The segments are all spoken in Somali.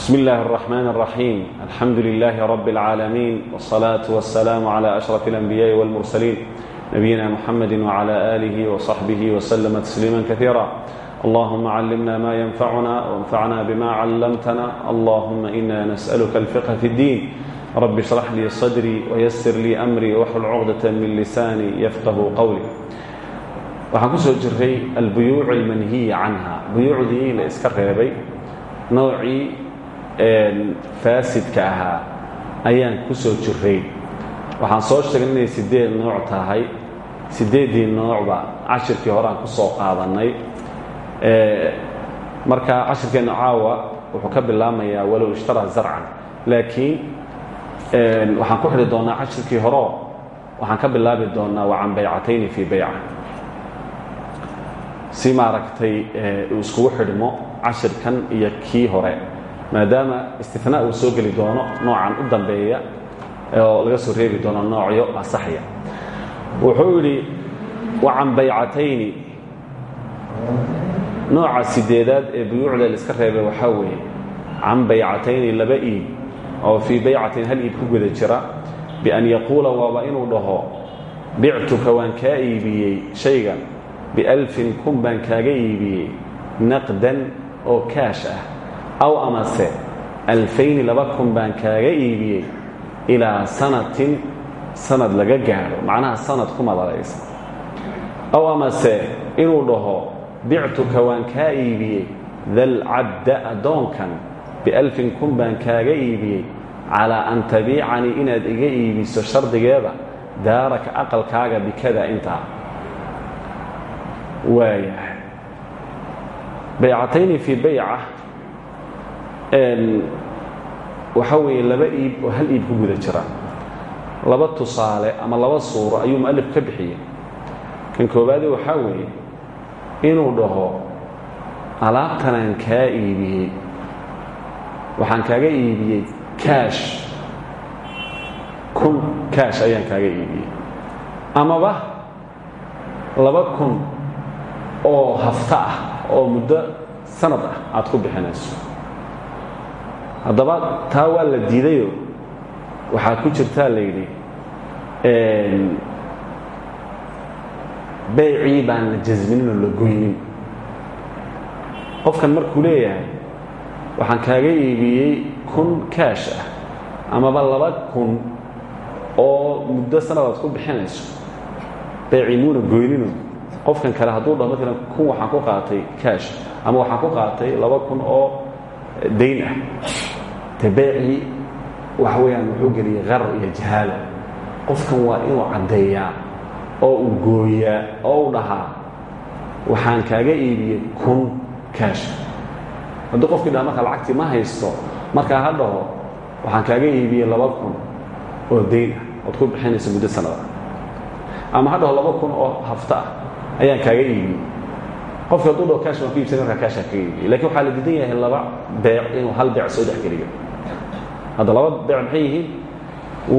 بسم الله الرحمن الرحيم الحمد لله رب العالمين والصلاة والسلام على أشرف الأنبياء والمرسلين نبينا محمد وعلى آله وصحبه وسلم تسليما كثيرا اللهم علمنا ما ينفعنا وانفعنا بما علمتنا اللهم إنا نسألك الفقه في الدين رب اشرح لي صدري ويسر لي أمري واحلل عقدة من لساني يفقه قولي waxaan ku soo jiray albuyuuc almanhiya canha buyuucdii la iska reebay noocii faasidka ahaa ayaan ku soo jiray waxaan soo sheegay inay siddeed nooc tahay siddeeddii noocba cashirkii hore aan ku soo qaadannay marka cashirkeenna caawa wuxuu ka bilaabmayaa walow ishtara zarcan. Laakiin waxaan ku xidhi doonnaa cashirkii horeo waxaan ka bilaabi doonnaa wa can baycatayni fii bayca. Si maaragtay uu iskugu xidhmo cashirkan iyo kii hore maadaama istinaa uu soo geli doono noocan u dambeeya oo laga soo reebi doono noocyo asaxya wuxuu yidhi wa can baycatayni. Nooca sideedaad ee buyuucda la iska reebay waxaa weeye can baycatayni laba iib oo fii baycatin hal iib ku guda jira bian yaquula waaba inuu dhaho bictuka waan kaa iibiyey shaygan bialfin kun baan kaaga iibiyey naqdan oo kaash ah aw amase alfayni laba kun baan kaaga iibiyey ilaa sanatin sanad laga gaadho. Macnaha sanad ku madalaysa aw amase inuu dhaho bictuka waan kaa iibiyey dal cabda addoonkan bialfin kun baan kaaga iibiyey calaa an tabiicanii inaad iga iibiso shardigeeda daaraka aqalkaaga bikada intaa. Waayahay. Baycatayni fii bayca waxaa weeye laba iib oo hal iib ku guda jira. Laba tusaale ama laba suuro ayuu mu'alif ka bixiyey. Kan koowaade waxaa weeye inuu dhaho alaabtanaan kaa iibiyey waxaan kaaga iibiyey kaash kun kaash ayaan kaaga iibiyey. Amaba laba kun oo hafto ah oo muddo sanad ah aad ku bixinayso haddaba taa waa la diidayo. Waxaa ku jirtaa la yidhi baycii baan la jasminin oo la goynin. Qofkan markuu leeyahay waxaan kaaga iibiyey kun kaash ah amaba laba kun oo muddo sanad aad ku bixinayso baycii muuna goynino qofkan kale hadduu dhaho maalan kun waxaan ku qaatay kaash ama waxaan ku qaatay laba kun oo dayn ah de beecii waxa weeyaan wuxuu geliyey qarar iyo jahaalo qofkan waa inuu caddeeyaa oo uu gooyaa oo u dhahaa. Waxaan kaaga iibiyey kun kaash hadduu qofkii dhaha marka lacagtii ma haysto markaa ha waxaan kaaga iibiyey laba oo dayn ah ood ku bixinaysa muddo sanada ama ha dhaho oo hafto ah ayaan kaaga iibiyey qofki hadduu dhaho kaash waan ku iibsay markaa kaashaan kaga iibiyey la diidan yahay laba beec inuu hal beec soo dhex geliyo hadda laba beec maxay yihiin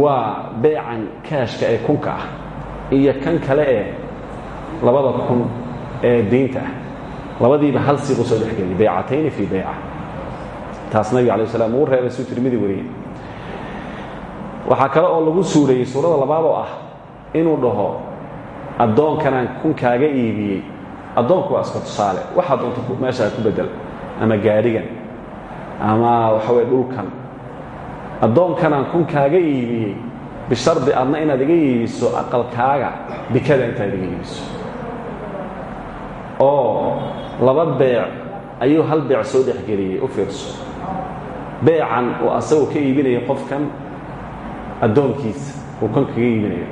waa beecan kaashka ee kunka ah iyo kan kale ee labada kun ee daynta ah. Labadiiba hal siiqu soo dhex geliyay baycatayni fii bayca taas nabiga alay slam uu reebay suu tirmidi wariyey. Waxaa kale oo lagu suureeyey suurada labaad oo ah inuu dhaho addoonkanaan kun kaaga iibiyey. Addoonku waa iska tusaale. Waxaa doonta meeshaa ku bedel ama gaadhigan ama waxa weye dhulkan addoonkanaan kun kaaga iibiyey. Bishardi adna inaad iga iibiso aqalkaaga bikada intaad iga iibiso. Oo laba beec ayuu hal beec soo dhexgeliyey u fiirso. Beecan uu asagoo ka iibinayo qofkan addoonkiisa uu kan kaga iibinayo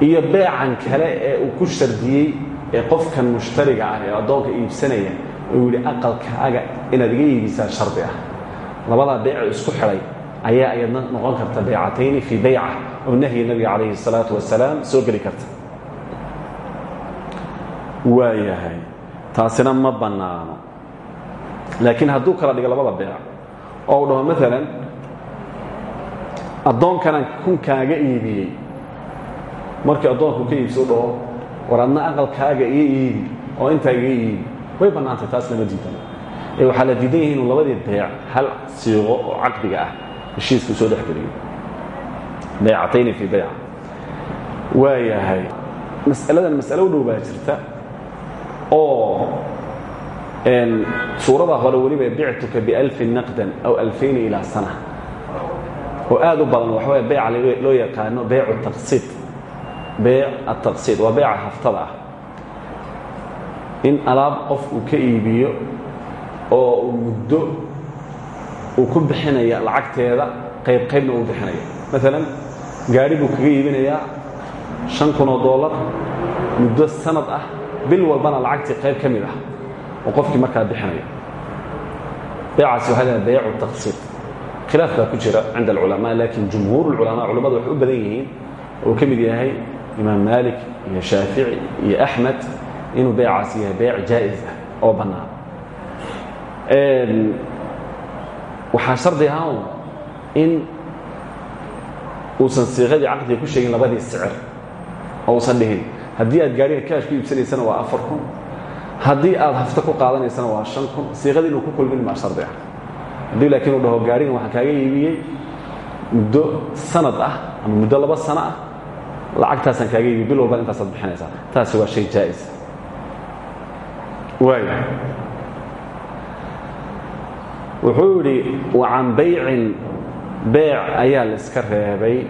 iyo beecan kale ee uu ku shardiyey ee qofkan mushtariga ah ee addoonka iibsanaya uu yidhi aqalkaaga inaad iga iibisaa shardi ah. Labadaa beece isku xidhay ayaa ayadna noqon karta baycatayni fii bayca oo nahyi nabiga calayhi الsalaatu wasalaam soo geli karta. Waayahay taasina ma bannaano. Laakiin hadduu kala dhigo labada beec oo u dhaho maalan addoonkanaan kun kaaga iibiyey. Markii addoonku ka iibso u dhaho war adna aqalkaaga iga iibi oo intaa iga iibi. Way bannaantay taas lama diidan ee waxaa la diidan yahay inuu hal siiqo oo caqdiga ah heshiiska soo dhex geliyo. Baycatayni fii bayca waayahay mas'aladan mas'alo u dhow baa jirta oo suurada hore weliba bictuka bialfin naqdan aw alfayni ilaa sana. Oo aad u badan waxa way beyca loo yaqaano beycu taqsiid. Beyc ataqsiid waa beyca haftada ah. In alaab qof uu ka iibiyo oo muddo uu ku bixinaya lacagteeda qayb qaybna uu bixinaya. Maalan gaari buu kaga iibinayaa shan kun oo dollar muddo sanad ah bil walbana lacagtii qayb ka mid ah oo qofkii markaa bixinaya. Beecaasi waxaa beycu taqsiid khilaaf baa jira cinda alculamaa laakiin jumhuur ulculamaa culamadu waxay u badan yihiin uu ka mid yahay imaam maalik iyo shaafici iyo axmed inuu beecaasi yahay beyc jaa'is ah oo bannaan waxaa shardi ahaan in uusan siiqadii caqdiga ku sheegin labadii sicir oo uusan dhihin. Haddii aad gaariga kaash ku iibsanaysana waa afar kun. Haddii aad hafto ku qaadanaysana waa shan kun. Siiqadii inuu ku kulmin maa shardi ah. Haddii laakiin uu dhaho gaarigan waxaan kaaga iibiyey muddo sanad ah ama muddo laba sano ah lacagtaasaan kaaga iibiyey. Bil walba intaasaad taasi waa shay jaa'is waaya wuxuu yidhi wa can baycin beec ayaa la iska reebay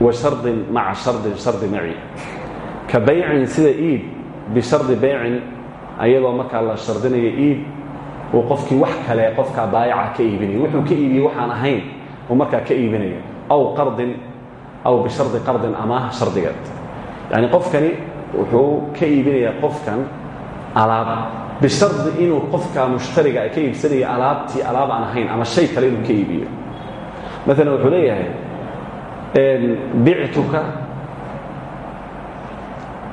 wa shardin maca shardin shardi maci. Ka baycin sida iib bishardi baycin ayadoo markaa la shardinayo iib uu qofkii wax kale qofkaa baayaca ka iibinaya. Wuxuu ka iibiyey waxaan ahayn uu markaa ka iibinaya aw qardin aw bishardi qardin amaah shardigeed. Yacni qofkani wuxuu ka iibinayaa qofkan alaab bishardi inuu qofka mushtariga ka iibsanaya alaabtii alaab aan ahayn ama shay kale inuu ka iibiyo maalan wuxuu leeyahay bictuka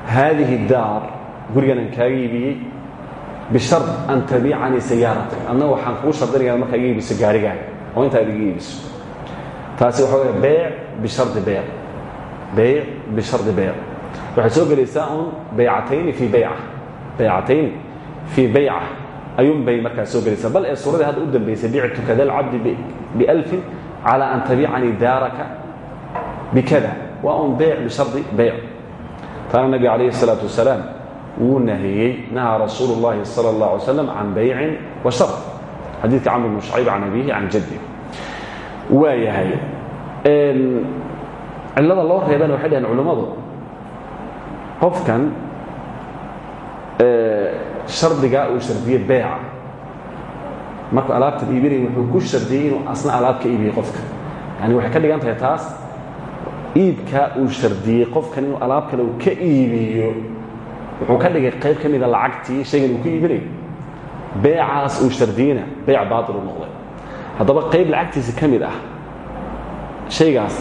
haadihi daar guriganaan kaaga iibiyey bishard an tabiicanii sayaaratak adna waxaan kuu shardinaya markaa iga iibiso gaarigaaga oo intaad iga iibiso taasi waxa wey beyc bishardi beyc beyc bishardi beyc waxay soo gelaysaa un baycatayni fii bayca baycatayni fii bayca ayuun bay markaa soo gelaysaa bal ee suuradii hadda u dambaysay bictuka dalcabdi bialfin calى an tabiicanii daaraka bikada waa un beyc bishardi beyc taana nabi calayhi الsalaaة wasalaam wuu nahiyey nahaa rasuulu اllahi salى اllah alay slam can baycin wa shar xadiidka camr bn shacayb can abihi can jaddi waa yahay cillada loo reebana waxay dhaheen culammadu qofkan shardigaa uu shardiyey beeca. Markuu alaabtan iibinaya wuxuu ku shardiyey asna alaab ka qofka. Yani waxay ka dhigan tahay taas iibkaa uu shardiyey qofkan alaab kale uu ka iibiyo wuxuu ka dhigay qayb ka mida lacagtii shaygan uu ku iibinayo beecaas uu shardiyeyna beec baatil u noqday. Haddaba qayb lacagtiisi ka ah shaygaas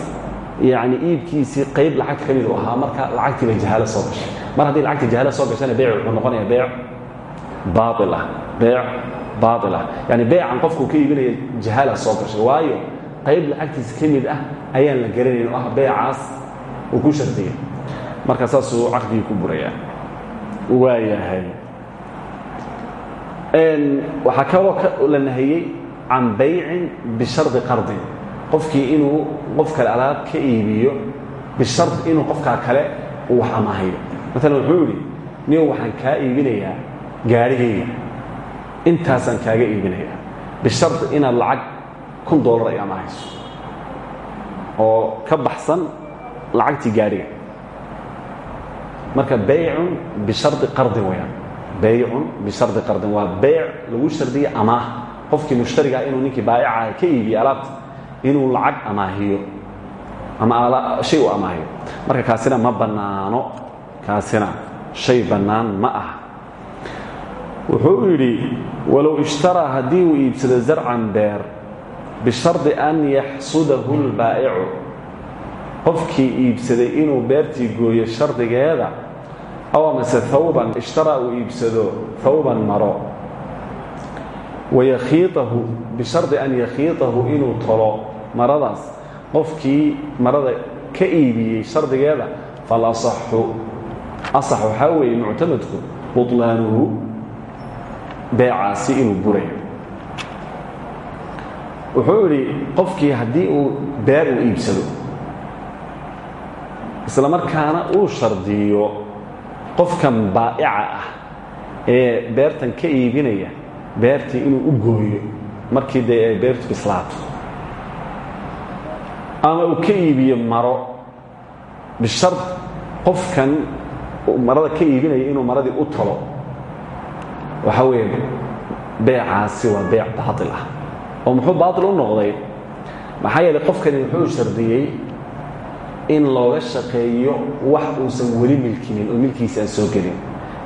yani iibkiisii qayb lacagta ka mid marka lacagtiiba jahaalo soo gashay. Mar haddii lacagta jahaalo soo gashana beec wuxuu noqonaya baail ah beec baail ah yani beecan qofkuu ka iibinaya jahaala soo gashay waayo qayb lacagtiisa ka mid ah ayaan la garanayn oo ah beecaas uu ku shardiyay marka saasuu caqdigii ku burayaa. Waayahay. Waxaa kaloo la nahiyey can baycin bishardi qardin qofkii inuu qof kale alaab ka iibiyo bishard inuu qofkaa kale uu wax amaahayo maalan wuxuu yidhi nin waxaan kaa iibinayaa gaarigayga. Intaasaan kaaga iibinayaa bishard inaad lacag kun dollar ay amaahayso oo ka baxsan lacagtii gaariga. Marka baycun bishardi qardin weyaan. Baycun bishardi qardin waa beyc lagu shardiya amaah qofkii mushtarigaa inuu ninkii baayacaha ka iibiye alaabta inuu lacag amaahiyo. Ama shay u amaahiyo. Marka kaasina ma bannaano. Kaasina shay bannaan ma aha wuxuu yidhi walow ishtaraa haddii uu iibsado zarcan beer bishardi an yaxsudahu lbaa'icu. Qofkii iibsaday inuu beertii gooyo shardigeeda aw amase thawban ishtaraa uu iibsado thawban maro. Wayakhiiahu bishardi an yakhiiahu inuu tolo maradaas. Qofkii marada ka iibiyey shardigeeda fal asaxu asax waxaa weeye muctamadku butlaanuhu beecaasi inuu burayo. Wuxuu idhi qofkii haddii uu beer uu iibsado isla markaana uu shardiyo qofkan baa'ica ah ee beertan ka iibinaya beertii inuu u gooyo markii dee ay beertu bislaato ama uu ka iibiyo maro bishard qofkan marada ka iibinaya inuu maradii u talo waxaa weeye beecaasi waa beec baatil ah. Oo muxuu baatil u noqday? Maxaa yeelay qofkani wuxuu shardiyey in looga shaqeeyo wax uusan weli milkinin oo milkiisa aan soo gelin.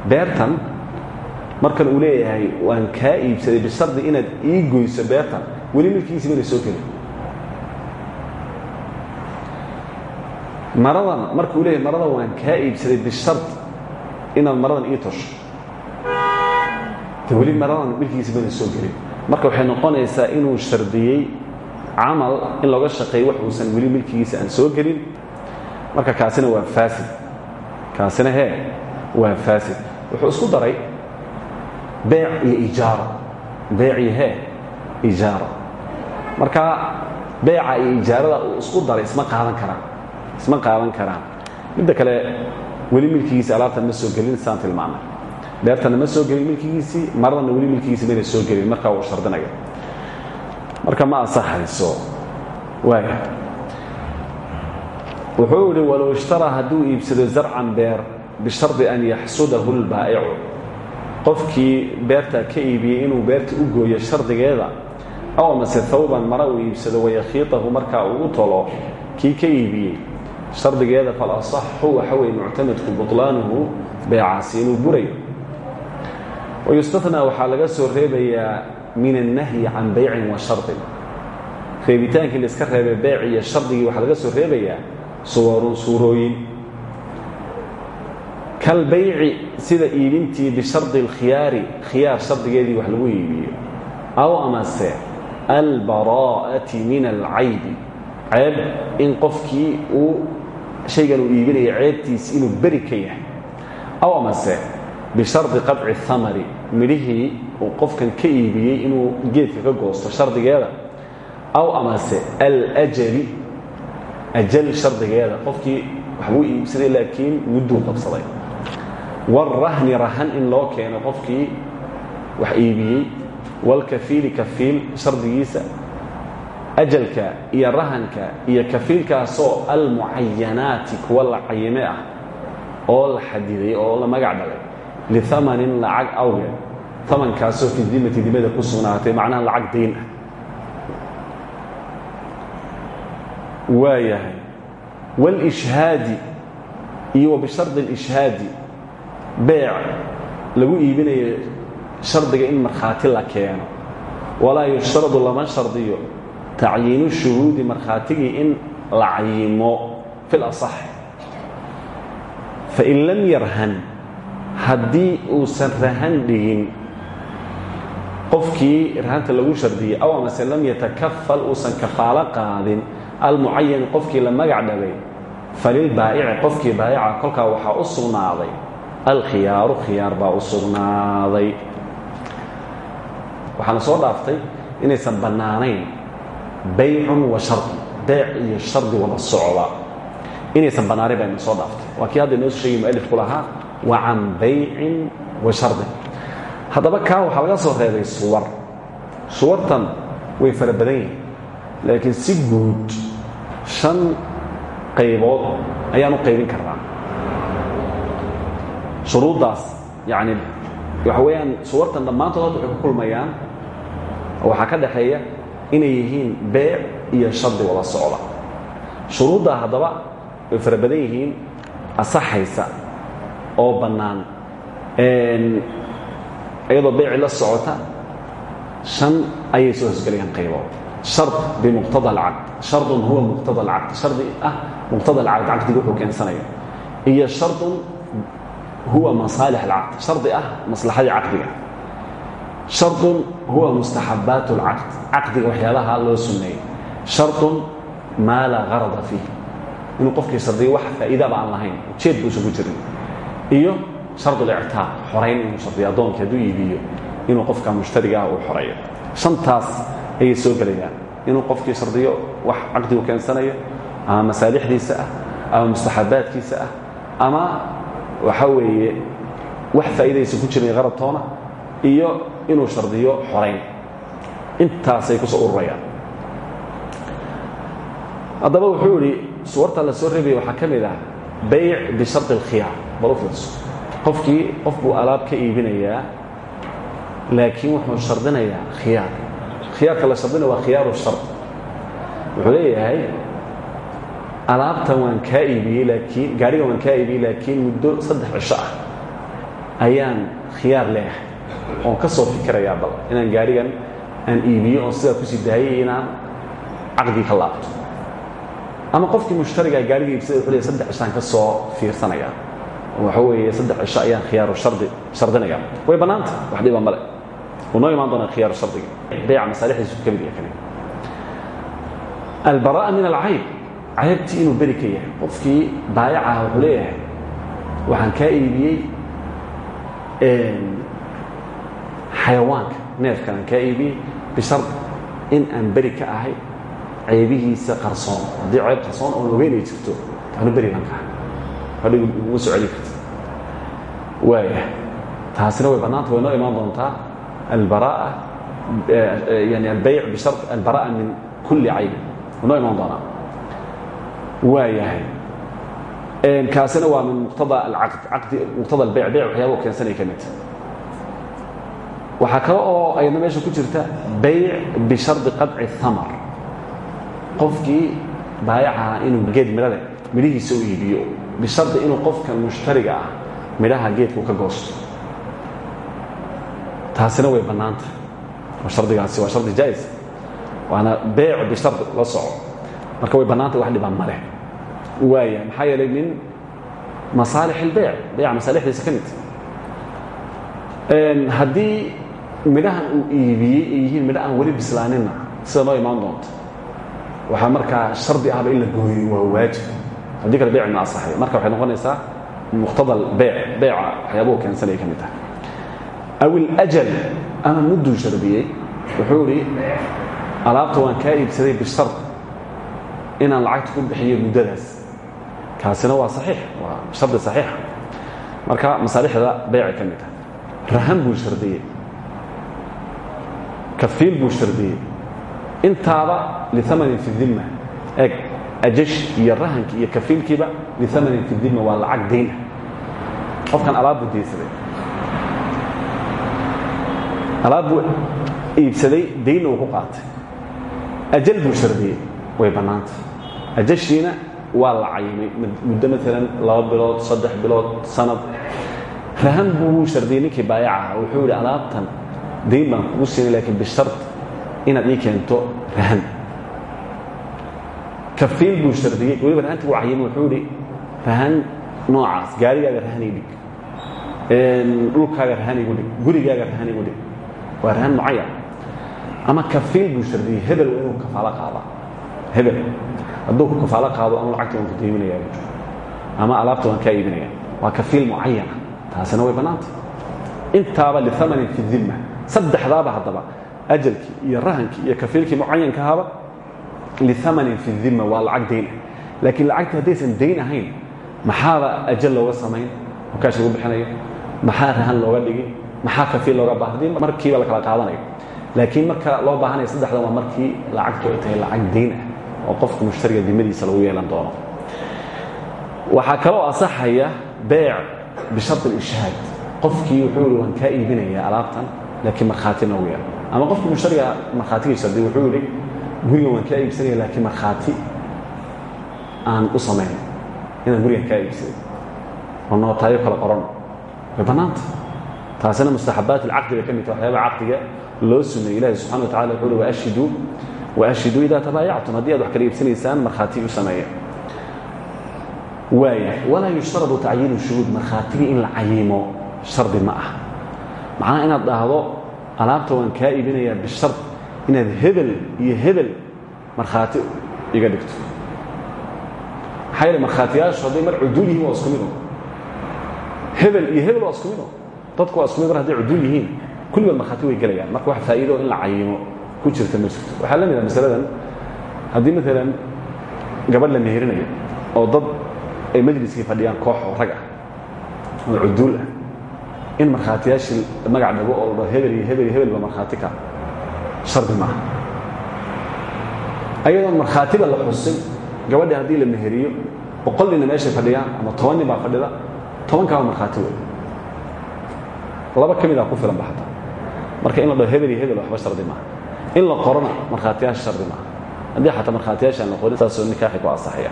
Beertan markan uu leeyahay waan kaa iibsaday bishardi inaad ii goyso beertan weli milkiisi bayna soo gelin. Maradan marka uu leeyahay maradan waan kaa iibsaday bishard inaad maradan ii tosho de weli maradan bayna soo gelin marka waxay noqonaysaa inuu shardiyey camal in looga shaqeeyo wax uusan weli milkigiisa aan soo gelin. Marka kaasina waa faasid. Kaasina hee waa faasid. Wuxuu isku daray beec iyo ijaaro. Beec iyo hee marka beeca iyo ijaarada uu isku daray isma qaadan karaan. Isma qaadan karaan. Midda kale weli milkigiisi alaabtan ma soo gelin saan tilmaamay beertana ma soo gelin milkigiisii maradana weli milkigiisi mayna soo gelin markaa uu shardinaya marka ma ansaxayso waaya wuxuu idhi walow ishtaraa hadduu iibsado zarcan beer bishardi an yaxsudahu lbaa'icu qofkii beertaa ka iibiyey inuu beerta u gooyo shardigeeda aw amase hawban mara uu iibsado wayakhiitahu markaa uu tolo kii ka iibiyey. Shardigeeda falasaxu waxa weye muctamadku buطlaanuhu beecaasi inuu burayo wayustatnaa waxaa laga soo reebayaa min annahyi can baycin wa shardin reebitaankii la iska reebay beec iyo shardigii waxaa laga soo reebayaa suurooyin kalbayci sida iibintii bishardi اlkhiyaari khiyaar shardigeedii wax lagu iibiyo aw amase albaraa'ati min alcaybi ceeb in qofkii uu shaygan uu iibinaya ceebtiisi inuu beri ka yahay aw amase bishardi qaطci اhamari midhihii uu qofkan ka iibiyey inuu geedka ka goosto shardigeeda aw amase aljali ajal shardigeeda qofkii waxbuu iibsaday laakiin mudduu qabsaday warahni rahan in loo keeno qofkii wax iibiyey walkafiili kafiil shardigiisa ajalka iyo rahanka iyo kafiilkaasoo almucayanaati kuwa la cayime ah oo la xadiday oo la magac dhalay liamanin lacag awgeed amankaasoo fi dimati dimada ku sugnaatay macnaha lacag dayn ah waayahay wاlishhaadi iyo wa bishardi اlishhaadi beec lagu iibinayo shardiga in markhaati la keeno walaa yushtaradu lama shardiyo tacyiinu shuhuudi markhaatigii in la cayimo fi اlaصax fain lam yarhan haddii uusan rahan dhigin qofkii rahanta lagu shardiyey aw amase lam yatakafal uusan kafaalo qaadin almucayan qofkii la magac dhabay falilbaa'ici qofkii baa'ica kolkaa waxaa u sugnaaday. Alkhiyaaru khiyaar baa u sugnaaday. Soo dhaaftay inaysan bannaanayn baycun wa shardun beec iyo shardi wada socda. Inaysan bannaanayn baa ina soo dhaaftay. Waa kii hadda inoo soo sheegay mualifku lahaa wa can baycin wa shardin haddaba kaa waxaa laga soo reebay suwar. Suwartan way fara badan yihiin laakiin si guud shan qaybood ayaan u qaybin karnaa. Shuruuddaas yacni waxa weeyaan suwartan dhammaantood hadda waxay ku kulmayaan oo waxaa ka dhaxeeya inay yihiin beec iyo shardi wada socda. Shuruuddaa haddaba way fara badan yihiin asaxaysa oo bannaan. Iyadoo beeci la socota shan ayay soo hosgelayaan qaybood shard bimuqtada alcaqd shardun huwa muqtada alcaqd shardi ah muqtada alcaqd caqdiga wuxuu keensanayo. Iyo shardun huwa masaalix alcaqd shardi ah maslaxadii caqdiga. Shardun huwa mustaxabaat alcaqd caqdiga waxyaabaha loo sunneeyey shardun maa laa garada fiih inuu qofkii shardiyo wax faa'iidaba aan lahayn ujeed buusan ku jirin iyo shard lictaaq xorayn inuu shardiyo addoonkii hadduu iibiyo inuu qofka mushtariga ah uu xoreeyo. Shantaas ayay soo gelayaan. Inuu qofkii shardiyo wax caqdigu keensanayo ama masaalixdiisa ah ama mustaxabaadkiisa ah ama waxa weeye wax faa'iidaysa ku jiray qaradtoona iyo inuu shardiyo xorayn intaasay ku soo ururayaan. Haddaba wuxuu idhi suwarta la soo reebaya waxaa ka mid ah bayc bishardi alkhiyaar bal u fiirso qofkii qof buu alaab ka iibinayaa laakiin wuxuu shardinayaa khiyaar. Khiyaarka la shardinaya waa khiyaaru shard. Wuxuu leeyahay alaabtan waan kaa iibiyey laakiin gaarigan waan kaa iibiyey laakiin muddo saddex cisho ah ayaan khiyaar leeyahay. Oon ka soo fikirayaa bal inaan gaarigan aan iibiyo oon sidaa ku sii daayay inaan caqdii ka laabto. Ama qofkii mushtariga gaariga iibsaday wuxuu leeyahay saddex cishaan ka soo fiirsanaya waxa weeye saddex cisho ayaan khiyaaru shardi shardinaya way bannaanta wax dhiba male wuu noo imaan doonaa khiyaaru shardiga. Beeca masaalixdiisu ka mid yahay min alcayb. Caybtii inuu beri ka yahay. Baayacaha wuxuu leeyahay waxaan kaa iibiyey xayawaanka neefkan aan kaa iibiyey bishard in aan beri ahay ceybihiisa qarsoon. Haddii ceyb qarsoon oon ogeyn ay jirto anu beri baan hadhigu uma soo celin karta. Waaya taasina way bannaanta way noo imaan doontaa albara'a yani albayc bishard albara'a min kulli caybin way noo imaan doonaa. Waayahay kaasina waa min muqtada alcaqd caqdi muqtada albayc bayc waxyaaba keensanaya ka midta waxaa kale oo ayadna meesha ku jirta bayc bishardi qadci hamar qofkii baayacaha inuu geed midhale midhihiisa u iibiyo bishardi inuu qofkan mushtariga ah midhaha geedku ka goosto. Taasina way bannaanta oo shardigaasi waa shardi jaa'is waana beyc bishardi la soco. Marka way bannaanta wax dhibaan ma leh. Waaya maxaa yeelay min masaalix ilbeyc beyca masaalixdiisa ka mid. Haddii midhahan uu iibiyey yihiin midho aan weli bislaaninna sida imaan doonto waxaa markaa shardi ahba in la gooyo waa waajib kale beyc ma asaxay marka waxay noqonaysaa muqtada beyc beyca waxyaabuhu keensanaya ka mid tahay. Aw ilajal ama mudduu shardiyey wuxuu idhi alaabta waan kaa iibsaday bishard inaan lacagta ku bixiyo muddadaas. Kaasina waa saxiix waa shardi saxiixa marka masaalixda beycay ka rahan buu shardiyey. Kafiil buu shardiyey. Intaaba liamanin fi dimma eg ajash iyo rahanki iyo kafiilkiiba liamanin fi dimma waa lacag daynah qofkan alaab buu daysaday alaab buu iibsaday daynna uu ku qaatay ajal buu shardiyey way bannaanta ajashiina waa la muddo maalan laba bilood saddex bilood sanad rahan buu shardiyey ninkii baayacaha wuxuu alaabtan dayn baan kugu siinay laakiin bishard inaad ii keento rahan kafiil buu shardiyey weliba rahantii uu cayimay wuxuu yidhi rahan noocaas gaarigaaga rahan ii dhig dhulkaaga rahan igu dhig gurigaaga rahan igu dhig waa rahan mucayan ama kafiil buu shardiyey hebel waa inuu kafaalo qaadaa hebel hadduu ku kafaalo qaado ama lacagta waan ku dayminayaa buu ama alaabta waan kaa iibinaya waa kafiil mucayana taasina way bannaanta intaaba liamanin fi dimma saddexdaaba haddaba ajalkii iyo rahankii iyo kafiilkii mucayankahaaba liamanin fi dimma waa lacag dayn ah laakiin lacagtii haddaysan dayn ahayn maxaaba ajal looga samayn oo kaash lagu bixinayo maxaa rahan looga dhigi maxaa kafiil looga baaha haddii markiiba la kala qaadanayo laakiin marka loo baahanaya saddexdan waa markii lacagtu ay tahay lacag dayn ah oo qofka mushtariga dimadiisa lagu yeelan doono waxaa kaloo asaxaya beyc bishard ilishhaad qofkii wuxuu ihi waan kaa iibinayaa alaabtan laakiin markhaati noogu yeelo ama qofkii mushtariga markhaatigiisa haddii wuxuu idhi gurigan waan kaa iibsanaya laakiin markhaati aan u samayn inaan gurigan kaa iibsaday oo nootaayo kala qoran. Way taasina mustaxabaat alcaqdi bay ka mid tahay. Waxyaaba caqdiga loo suneeyey ilahi subxana wa tacala wuxuu uhi waashhiduu waashhiduu idaa tabaayactum. Haddii aad wax kala iibsanaysaan markhaati u sameeya. Waaya walaa yushtaradu tacyiinu shuhuud. Markhaatigii in la cayimo shardi ma ah macnaha inaad dhahdo alaabta waan kaa iibinayaa bishard inaad hebel iyo hebel markhaati iga dhigto. Maxaa yeele markhaatiyaashu hadday mar cuduul yihiin waa isku mido hebel iyo hebel waa isku mido dadku waa isku mid mar hadday cuduul yihiin kulligood markhaati way gelayaan. Marka wax faa'iido in la cayimo ku jirta ma jirto. Waxaa la mid ah masaladan haddii maalan gabadh la meherinayo oo dad ay majliskii fadhiyaan koox oo rag ah oo cuduul ah in markhaatiyaashii magac dhago oo la dhaho hebel iyo hebel iyo hebel ba markhaati ka shardi maaha. Ayadoon markhaatiba la xusin gabadhii haddii la meheriyo boqol nina meeshay fadhiyaan ama toban nin fadhida tobankaaba markhaati laba ka ku filan ba marka in la dhaho hebel iyo hebel waxba shardi in la qorona markhaatiyaasha shardi maaha. Haddii xataa markhaatiyaashaan la qorin saasoo nikaaxi ku asaxaya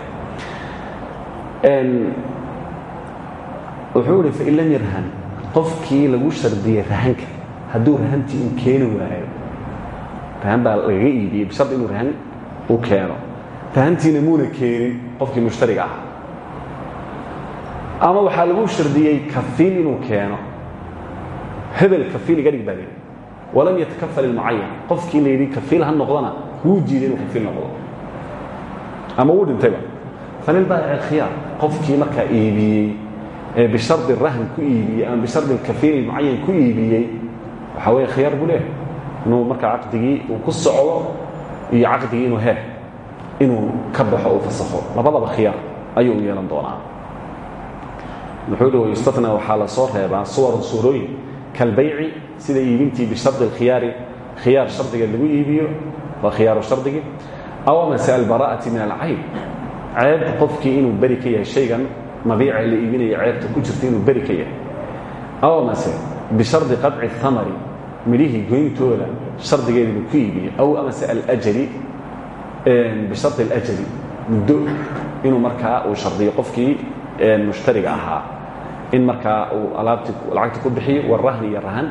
wuxuu ihi fain lam qofkii lagu shardiyey rahanka hadduu rahantii uu keeni waayo rahan baa lagaga iibiyey bishardi inuu rahan uu keeno. Rahantiina muuna keenin qofkii mushtariga ah ama waxaa lagu shardiyey kafiil inuu keeno. Hebel kafiil iga dhig baa layidhi walam yatakafal ilmucayan qofkii la yidhi kafiil ha noqdana wuu jiiday inuu kafiil noqdo. Ama wuu dhintayba falilbaayic alkhiyaar qofkii markaa iibiyey ee bishardi rahn ku iibiyey ama bishardi kafiil mucayan ku iibiyey waxaa weeye khiyaar buu leehay inuu markaa caqdigii uu ku socdo iyo caqdigii inuu hee inuu ka baxo uu fasakho labadaba khiyaar ayuu u yeelan doonaa. Wuxuu hi wayustatna la soo reebaa suwarun suurooyin. Kalbayci sida iibintii bishardi alkhiyaari khiyaar shardiga lagu iibiyo waa khiyaaru shardigii. Aw amase albara'ati min alcayb ceeb qofkii inuu beri ka yahay shaygan mabiica la iibinaya ceebta ku jirta inuu beri ka yahay. Aw amase bishardi qadci اhamari midhihii goyntooda shardigeeda inuu ku iibiyo aw amase alajali bishardi alajali muddo inuu markaa uu shardiyo qofkii mushtariga ahaa in markaa uu alaabti lacagta ku bixiyo warahni iyo rahan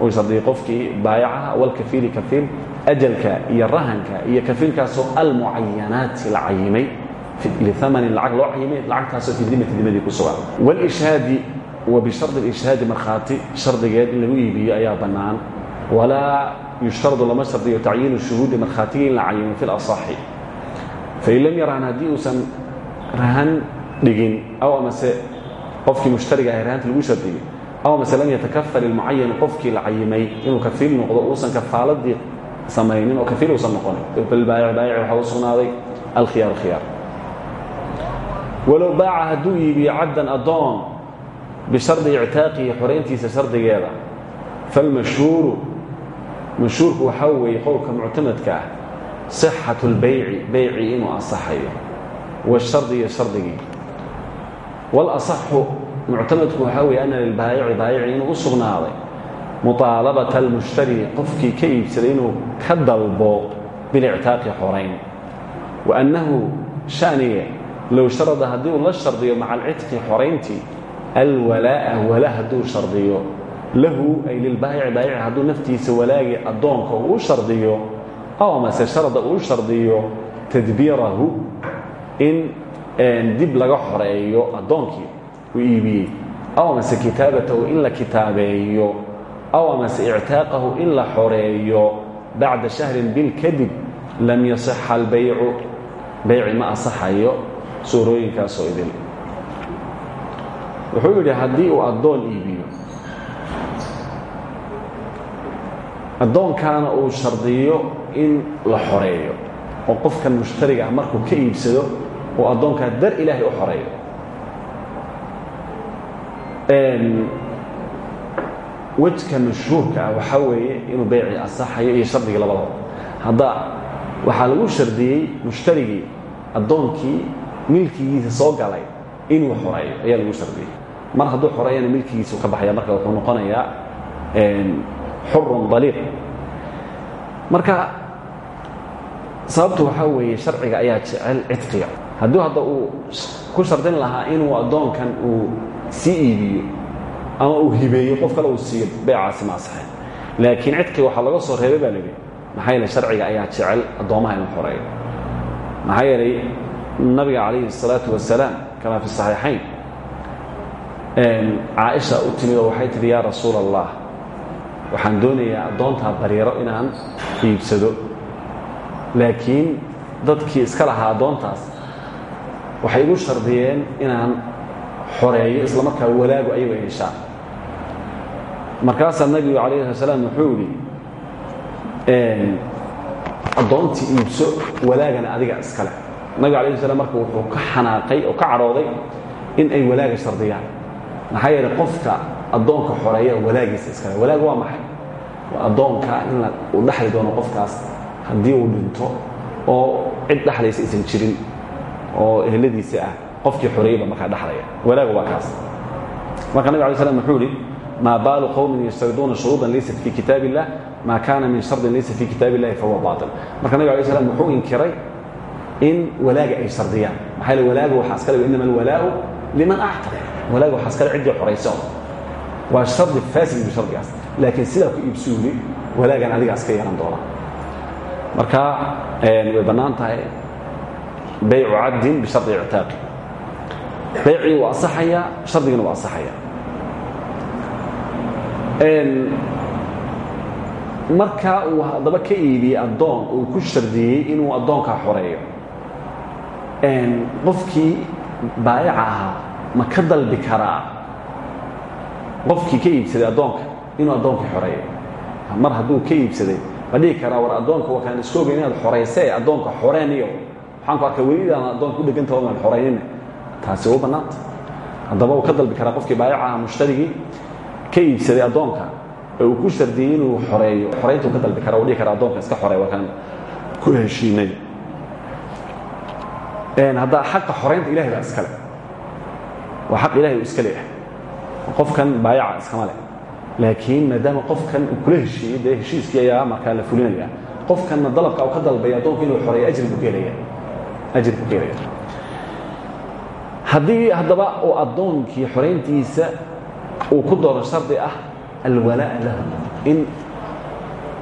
uu shardiyo qofkii baayacaha walkafiili kafiil ajalka iyo rahanka iyo kafiilkaasoo almucayanaati la cayimay liamanin lacag loo cayimay lacagtaasoo fi dimati dimadii ku sugan wاlishhaadi wa bishardi اlishhaadi markhaati shardigeed in lagu iibiyo ayaa bannaan walaa yushtaradu lama shardiyo tacyiinu shuhuudi markhaatigii in la cayimo fi اlaصaxi fain lam yarhan haddii uusan rahan dhigin aw amase qofkii mushtariga ahay rahanta lagu shardiyey aw amase lam yatakafal ilmucayanu qofkii la cayimay inuu kafiil noqdo uusan kafaaladii samaynin oo kafiil uusan noqonin balbaayic baayic waxaa u sugnaaday alkhiyaar khiyaar walow baaca hadduu iibiyo cabdan addoon bishardi ictaaqihi xorayntiisa shardigeeda falmashhuuru mashhuurku waxaa weeye qowlka muctamadka ah sixatu lbayci beycii inuu ansaxayo washardi iyo shardigii walasaxu muctamadku waxaa weeye ana lilbaayici baayici inuu u sugnaaday muطaalabata almushtari qofkii ka iibsaday inuu ka dalbo bilictaaqi xorayn wa annahu shaniga low sharada haddii uu la shardiyo alwalaa'a wala hadduu shardiyo. Lahu ay lilbaayici baayici hadduu naftiisa walaagii addoonka uu shardiyo aw amase sharada uu shardiyo tadbiirahu in dib laga xoreeyo addoonkii uu iibiyey aw amase kitaabatahu in la kitaabeeyo aw amase ictaaqahu in la xoreeyo bacda shahrin bil kadib lam yasixa albaycu bayci ma asaxayo suurooyinkaasoo idil wuxuu yidhi haddii uu addoon iibiyo addoonkaana uu shardiyo in la xoreeyo oo qofkan mushtariga ah markuu ka iibsado uu addoonkaa dar ilaahay u xoreeyo. Wejka mashhuurka ah waxaa weeye inuu beycii asaxayo iyo shardigii labadaba. Hadda waxaa lagu shardiyey mushtarigii addoonkii milkigiisa soo galay inuu xoreeyo ayaa lagu shardiyey mar hadduu xoreeyana milkigiisuu ka baxaya marka wuxuu noqonayaa xurun daliiq marka sababtu waxaa weeye sharciga ayaa jecel cidqiga hadduu hadda uu ku shardin lahaa inuu addoonkan uu sii iibiyo ama uu hibeeyo qof kale uu siiyo beecaasi ma asaxeen laakiin cidqiga waxaa laga soo reebay baa la yidhi maxaa yeeley sharciga ayaa jecel addoommaha inuu xoreeyo maxaa yeelay nabiga calayhi الsalaaةu wasalaam kama fi صaxiixayn caaisha u timid oo waxay tihi yaa rasuul allah waxaan doonayaa addoontaa bariiro inaan iibsado laakiin dadkii iska lahaa addoontaas waxay igu shardiyeen inaan xoreeyo isla markaa walaagu ayago ay heshaan markaasaa nabigu calayh slat slaam wuxuu yidhi addoontii iibso walaagana adiga iskale nabiga alayh slam marka wuxuu ka xanaaqay oo ka cadhooday in ay walaaga shardiyaan maxaa yeelay qofka addoonka xoreeya walaagiisa iskale walaag waa maxay? Waa addoonka in uu dhexli doono qofkaas haddii uu dhinto oo cid dhexlaysa aysan jirin oo eheladiisa ah. Qofkii xoreeyeyba markaa dhexlaya walaaga waa kaas. Marka nabig alay slam wuxuu ihi maa baalu qowmin yastariduuna shuruudan laysat fii kitaab illah maa min shardin laysa fii kitaab illahi fahuwa baatil. Marka nabig alay slam wuxuu inkiray in walaaga ay shardiyaan. Maxaa yeele walaaga waxaa iskale inama alwalaau liman actaq walaaga waxaa iskale ciddii xoraysa waa shardi faasid bi shardigaas laakiin sidaa ku iibsu yidhi walaagan adigaa iska yeelan doona marka way bannaan tahay. Baycu cabdin bishardi ictaaqi baycii wuu asaxayaa shardigina waa asaxaya marka uu haddaba ka iibiyey addoon uu ku shardiyey inuu addoonkaa xoreeyo. Qofkii baayaca ahaa ma ka dalbi karaa qofkii ka iibsaday addoonka inuu addoonkii xoreeyo. Mar hadduu ka iibsaday ma dhihi karaa war addoonka waa kaan iskooga inaad xoraysee addoonka xoreeniyo waxaan ku arkay welidaan addoonka u dhegantao aan xoraynina taasi u bannaanta haddaba uu ka dalbi karaa qofkii baayaca aha mushtarigii ka iibsaday addoonka ee ku shardiyey inuu xoreeyo. Xorayntuu ka dalbi kara uu dhihi kara addoonka iska xorey waa kaan ku heshiinay. Hadda xaqa xoraynta ilahay baa iskale waa xaq ilahay uu iska leeyahay. Qofkan baayaca iskama leh. Laakiin maadaama qofkan kula heshiiyey dee heshiiskii ayaa markaa la fulinaya. Qofkanna dalabka uu ka dalbaya addoonku inuu xoreeyo ajri buu ka helaya ajri buu uu addoonkii xorayntiisa uu ku doono shardi ah alwalaa lahu. In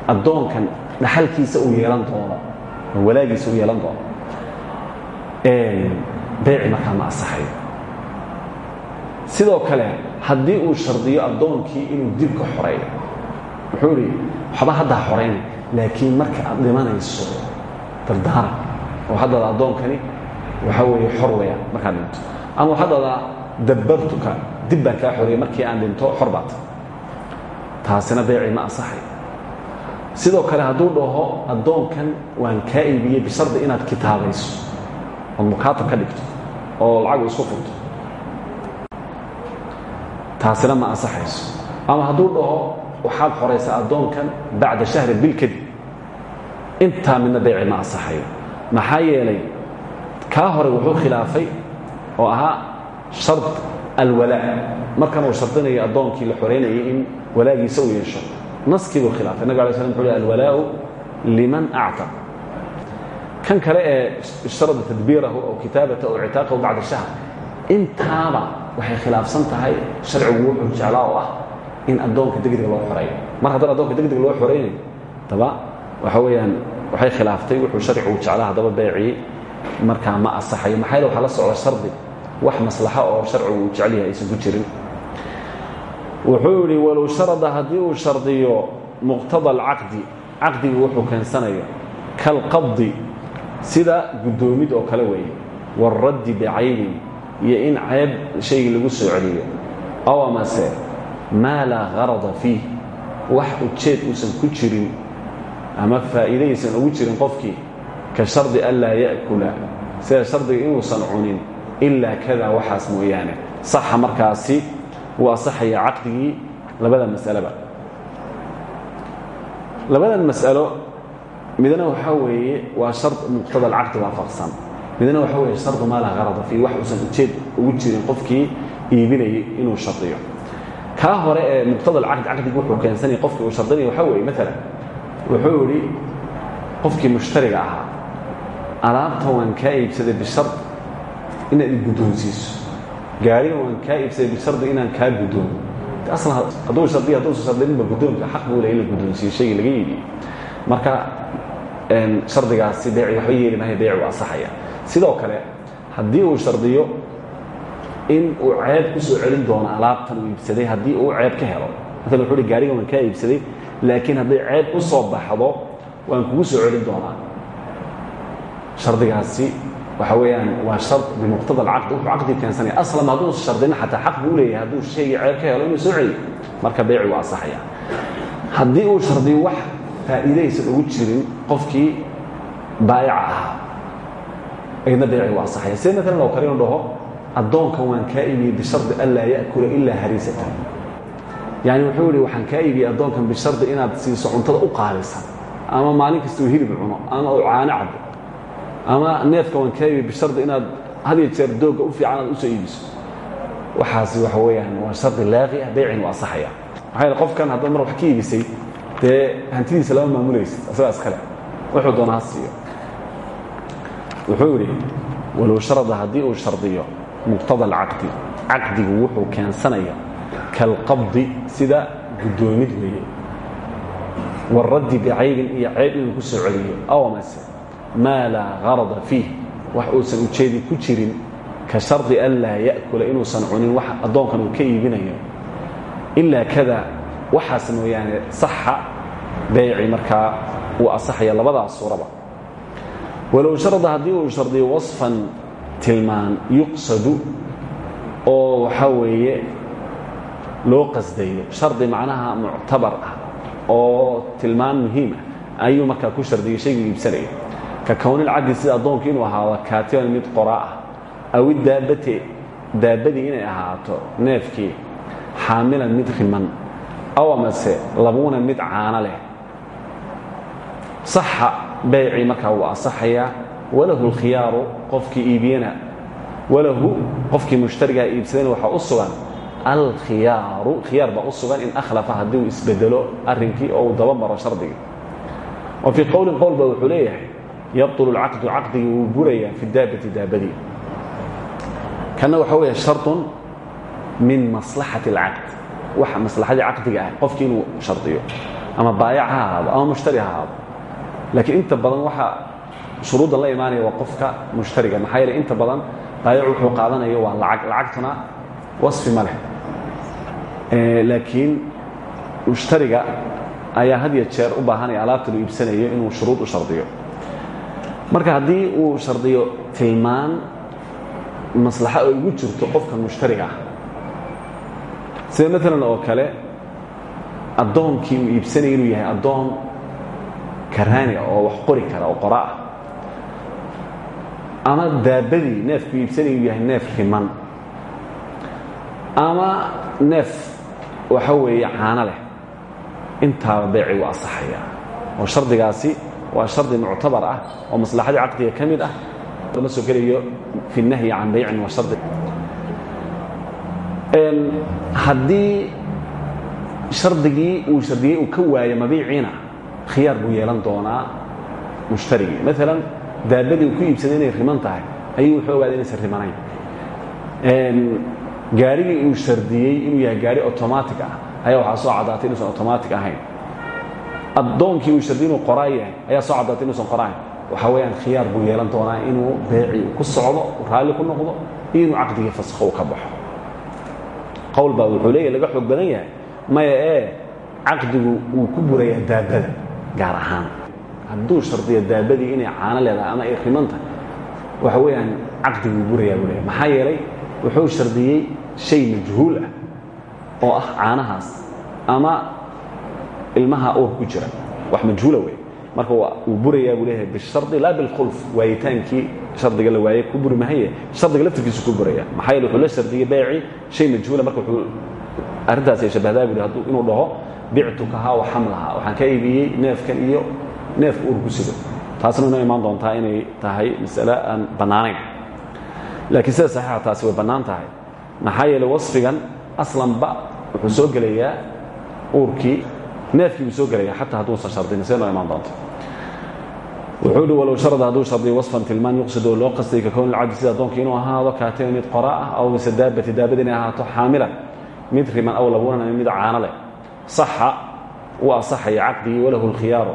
addoonkan dhaxalkiisa uu yeelan doono walaagiisa uu yeelan doono. Beeci markaa ma asaxayo sidoo kale haddii uu shardiyo addoonkii inuu dib ka xoreeyo wuxuu idhi waxba haddaa xorayna laakiin marka aad dhimanayso dardaaran oo haddada addoonkani waxaa weeye xor weya markaad dhinto. Ama waxaadada dabbartuka dib baan kaa xoreeyey markii aan dhinto xor baad. Taasina beeci ma asaxay sidoo kale hadduu dhaho addoonkan waan kaa iibiyey bishardi inaad kitaabayso ood mukaatab ka dhigto oo lacagu isku furto taasina ma ansaxayso. Ama hadduu dhaho waxaad xoraysaa addoonkan bacda shahrin bil kadib. Intaa midna beeci ma ansaxayo. Maxaa yeelay kaa hore wuxuu khilaafay oo ahaa shard alwalaa markan uu shardinayo addoonkii la xoraynayay in walaagiisa uu yeesho. Naskii buu khilaafay. Nabig alay slam wuxuu hi alwalaau liman actaq kan kale ee ishtarada tadbiirahu aw kitaabata aw ictaaqahu bacda shahr intaaba waxay khilaafsan tahay sharcigu wuxuu jeclaa oo ah in addoonka degdeg loo xoreeyo. Mar haddana addoonka degdeg loo xoraynayo daba waxa weeyaan waxay khilaaftay wuxuu sharcigu jeclaa haddaba beecii markaa ma asaxayo. Maxaa yele waxaa socda shardi wax maslaxa oo sharcigu uu jecel jirin. Wuxuu yidhi walow sharada haddii uu shardiyo muqtada alcaqdi caqdigu wuxuu keensanayo kalqabdi sida guddoomid oo kale weeye waaraddi bicaybin iyo in ceeb shaygii lagu soo celiyo. Aw amase maa laa harada fiih. Wax ujeed uusan ku jirin ama faa'iidaysan ugu jirin qofkii ka shardi an laa ya'kula. Sida shardiga inuusan cunin ilaa kada waxaas mooyaane. Saxa markaasi wuu asaxaya caqdigii labada mas'aleba labadan mas'alo midna waxaa weeye waa shard muqtada alcaqdi waafaqsan midna waxaa weeye shardu maa laa harada fiih wax uusan ujeed ugu jirin qofkii iibinayay inuu shardiyo. Kaa hore ee muqtada alcaqdi caqdigi wuxuu keensanaya qofkii uu shardinaya waxaa weeye maalan wuxuu idhi qofkii mushtariga ahaa alaabta waan kaa iibsaday bishard inaad i guddoonsiiso. Gaariga waan kaa iibsaday bishardi inaan kaa guddoomo aslan hadduu shardiya hadduusan shardinba guddoonka xaq buu leh in la guddoonsiiyo shaygii laga marka shardigaasi beeci waxba yeeli maayo beeci waa asaxaya sidoo kale haddii uu shardiyo in uu ceeb ku soo celin doono alaabtan uu iibsaday haddii uu ceeb ka helo maala wuxuu hi gaariga waan kaa iibsaday laakiin hadday ceeb u soo baxdo waan kugu soo celin doonaa. Shardigaasi waxa weeyaan waa shar bimuqtada alcaqdi wuxuu caqdi keensanaya aslan hadduu shardina xataa xaq buu leeyahay hadduu shaygii ceeb ka helo inuu soo celiyo. Marka beeci waa asaxaya haddii uu shardiyo wax faa'iidaysan ugu jirin qofkii baayaca ahaa aydna beeci waa asaxaya sida maalan oo kale dhaho addoonkan waan kaa iibiyey bishardi anlaa ya'kula ilaa hariisatan yani wuxuu yihi waxaan kaa iibiyey addoonkan bishardi inaad siiso cuntada u qaadaysa ama maalin kasta uu hilib cuno ama uu caano cabo ama neefka waan kaa iibiyey bishardi inaad had iyo jeer doogga u fiican aad u soo iibiso. Waxaasi waxa weeyaan waa shardi laaqi ah beecin waa asaxaya maxaa qofkan haddaad mar wax ka iibisay dee hantidiisa lama maamulaysid asagaa wuxuu doona ha wuxuu yidhi walow sharada haddii uu shardiyo muqtada alcaqdi caqdigu wuxuu keensanaya kalqabdi sida guddoomid weeye. Waraddi bicaybin iyo ceyb inuu ku soo celiyo aw amase maa laa garada fiih. Wax uusan ujeedi ku jirin ka shardi an laa ya'kula inuusan cunin wax addoonkan uu ka iibinayo. Ilaa kada waxaas mooyaane saxa beyci markaa uu asaxaya labadaas suuraba walow sharada haddii uu shardiyo wasfan tilmaan yuqsadu oo waxaa weeye loo qasdayo shardi macnaha muctabar ah oo tilmaan muhiim ah ayuu markaa ku shardiyay shayguu iibsanaya ka kownilcaddi sida addoonku inuu ahaado kaatiban mid qoraa ah aw idaabbate daabbadii inay ahaato neefkii xaamilan mid riman aw amase labuuna mid caano leh saxa baycii markaa wuu asaxayaa walahu alkhiyaaru qofkii iibiyana walahu qofkii mushtarigaa iibsadana waxaa u sugan alkhiyaaru khiyaar baa u sugan in akhlafa haddii uu isbedelo arrinkii oo uu daba maro shardigii. Wa fii qowlin qowl baa wuxuu leeyahay yabtulu lcaqdu caqdigii wuu burayaa fi daabati daabadii. Kanna waxaa weeye sharطun min maslaxati اlcaqd wax maslaxadii caqdiga ah qofkii inuu shardiyo ama baayac ha ahaado ama mushtari ha ahaado laakiin inta badan waxa shuruuddan la imaanaya waa qofka mushtariga maxaa yeele inta badan baayac wuxuu qaadanayo waa lacag lacagtuna wasfi ma leh. Laakiin mushtariga ayaa had ya jeer u baahanaya alaabta lu iibsanayo inuu shuruud u shardiyo. Marka haddii uu shardiyo tilmaan maslaxa oo igu jirto qofka mushtariga ah sida maalan oo kale addoonkii uu iibsanaya inuu yahay addoon karaani oo wax qori kara oo qora ah. Ama daabadii neefkuu iibsanaya inuu yahay neef riman ama neef waxa weeye caano leh. Intaaba beeci wuu asaxaya oo shardigaasi waa shardi muctabar ah oo maslaxadii caqdiga ka ah. Lama soo gelayo fi nahyi can baycin wa shardi. Haddii shardigii uu shardiyey uu ka waayo mabiiciina khiyaar buu yeelan doonaa mushtarigii. Maalan daabadii uu ku iibsaday inay riman tahay ayuu wuxuu ogaaday inaysan rimanayn. Gaarigii uu shardiyey inuu yahay gaari automatic ah ayaa waxaa soo caddaatay inuusan automatic ahayn. Addoonkii uu shardiyey inuu qoraa yahay ayaa soo caddaatay inuusan qoraayn. Waxaa weeyaan khiyaar buu yeelan doonaa inuu beeci ku socdo raalli ku noqdo iyo inuu caqdigii faskho uu ka baxo. Qowl baa wuxuu leeyahy laga xoog badan yahay maya ee caqdigu wuu ku burayaa daabada gaar ahaan. Hadduu shardiyo daabadii inay caano leedahay ama ay riman tahay waxa weeyaan caqdigu wuu burayaa buu leeyahy maxaa wuxuu shardiyey shay majhuul ah oo ah caanahaas ama ilmaha uur ku jira. Wax majhuula wey marka wuu burayaa buu leeyahay bishardi laa bilkhulf. Waayitaankii shardiga la waayey ku buri mahaye shardiga ku buraya maxaa wuxuu la shardiyey beeci shay majhuula marka wuxuu arrintaas ay shabahdaa buu hadduu inuu dhaho bictukahaa wa xamlahaa waxaan ka iibiyey neefkan iyo neefka uur ku sido. Taasna inoo imaan doontaa inay tahay masale aan bannaanayn. Laakiin sida saxiixa taasi way bannaan tahay. Maxaa yeele wasfigan aslanba wuxuu soo gelayaa uurkii neefkii buu soo gelayaa xataa hadduusan shardinin see noo imaan doonto wuxuu hi walow sharada hadduu shardiyo wasfan tilmaan yuqsid oo loo qastay ka kown lcabdi sida addoonkii inuu ahaado kaatiba mid qora ah aw mise daabati daabada inay ahaato xaamilan mid riman aw labuunan mid caano leh. Saxa uu asaxaya caqdigii walahu lkhiyaaru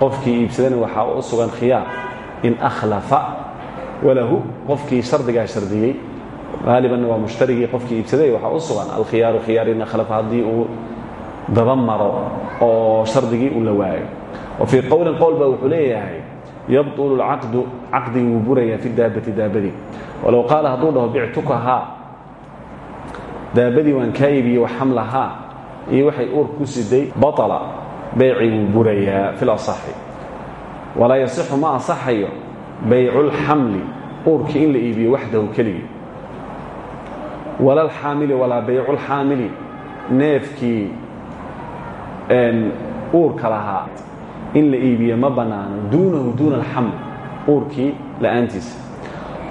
qofkii iibsadana waxaa u sugan khiyaar. In akhlafa walahu qofkii shardigaa shardiyey. Haalibanna waa mushtarigii qofkii iibsaday waxaa u sugan alkhiyaaru khiyaar in akhlafa uu daba oo shardigii uu la waayo. Wa fii qowlin qowl ba wuxuu leeyahay yabطulu اlcaqdu burayaa fi daabati daabadii walow qaala hadduu dhaho bictukahaa daabadii waan kaa iibiyey wa xamlahaa iyo waxay uur ku siday baطla beycii wuu burayaa fi laصaxi walaa yasixu ma asaxayo baycu اlxamli uurkii in la iibiyo waxdahu keligii wala alxaamili walaa baycu lxaamili neefkii uurka lahaa in la iibiyo ma bannaano duunahu duuna alxaml uurkii la'aantiisa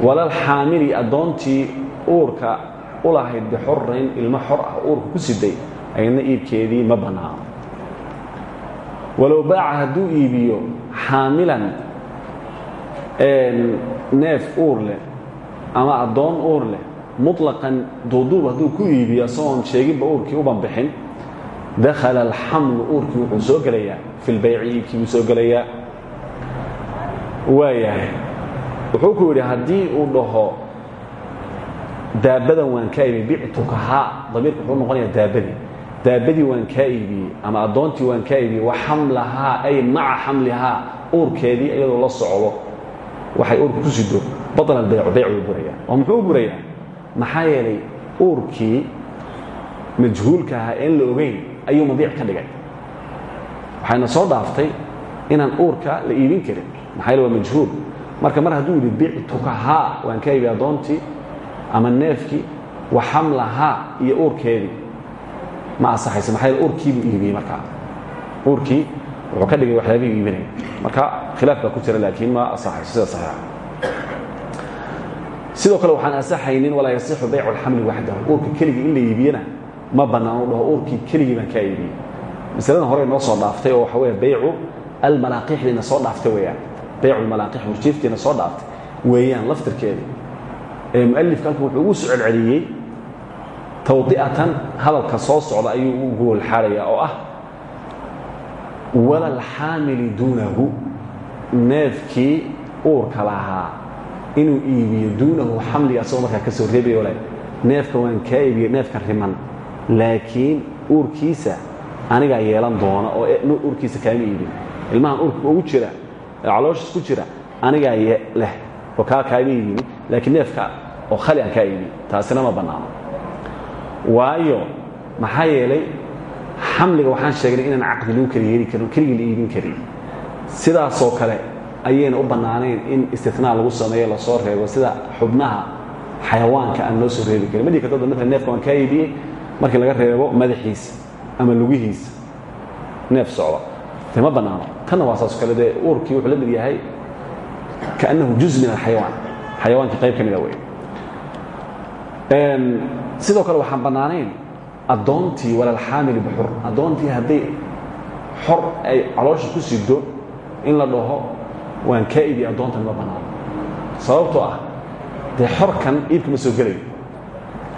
wala alxaamili addoontii uurka u lahayd bixurayn ilmo xor ah uurka ku siday ayadna iibkeedii ma bannaano walow baaca hadduu iibiyo xaamilan neef uur leh ama addoon uur leh muطlaqan duuduub hadduu ku iibiyo isagoon sheeginba uurkii u banbixin dakhala alxamlu uurkii wuxuu soo gelayaa fi lbayci iibkii buu soo gelayaa. Waayahay wuxuu ku yidhi haddii uu dhaho daabadan waan kaa iibiyey bictukahaa damiirka wuxuu noqonayaa daabadii. Daabadii waan kaa iibiyey ama addoontii waan kaa iibiyey wa xamlahaa ay maca xamlihaa uurkeedii iyadoo la socdo waxay uurka ku sido baطla albaycu bayc buu burayaa. Oo muxuu burayaa? Maxaa yeelay uurkii majhuulka ahaa een la ogeyn ayuu mabiic ka dhigay. Waxayna soo dhaaftay inaan uurka la iibin karin. Maxaa yeele waa majhuul. Marka mar hadduu yidhi bictukahaa waan ka iibi addoontii ama neefkii wa xamlahaa iyo uurkeedii ma asaxayso maxaa yeele uurkii buu iibiyey markaa uurkii wuxuu ka dhigay waxyaabihii iibinaya marka khilaaf baa ku jira laakiin ma asaxayso sida saxiixa. Sidoo kale waxaan asaxaynin walaa yasixu baycu alxamli waxdahu. Uurka keligii in la iibiyena ma bannaan u dhaho. Uurkii keligii baan kaa iibiyey. Masaladan hore noo soo dhaaftay oo waxa weeye baycu almalaaqiixdiina soo dhaaftay weeyaan. Baycu almalaaqiix hurjiiftiina soo dhaaftay weeyaan laftirkeedii. ee mu'alifka halkan wuxuu ugu soo celceliyey tawdi'atan hadalka soo socda ayuu u goolxaarayaa oo ah wala alxaamili duunahu neefkii uurka lahaa inuu iibiyo duunahu xamliga asagoo markaa ka soo reebayo le neefka waan kaa iibiyey neefka riman laakiin uurkiisa anigaa yeelan doona oo uurkiisa kaama iibin. Ilmahan uurka ugu jira calooshiis ku jira anigaa leh oo kaa kaama iibini laakiin neefka oo khali aan kaa iibiy taasina ma bannaano. Waayo maxaa yeelay xamliga waxaan sheegnay inaan caqdi lagu kala yeeli karin keligii la iibin karin. Sidaasoo kale ayayna u bannaanayn in istinaa lagu sameeyo la soo reebo sida xubnaha xayawaanka aan loo soo reebi karin. Ma dhigi karto maala neefka waan kaa iibiyey markii laga reebo madaxiisa ama lugihiisa neef socda. De ma bannaano. Saas kale dee uurkii wuxuu la mid yahay kaannahu juz min alxayawaan xayawaankii qayb ka mida wey sidoo kale waxaan bannaanayn addoontii walalxaamili bixur addoontii hadday xor ay caloosha ku sido in la dhaho waan kaa addoontan ma bannaano sababtoo ah dee xorkan iibka ma soo gelayo.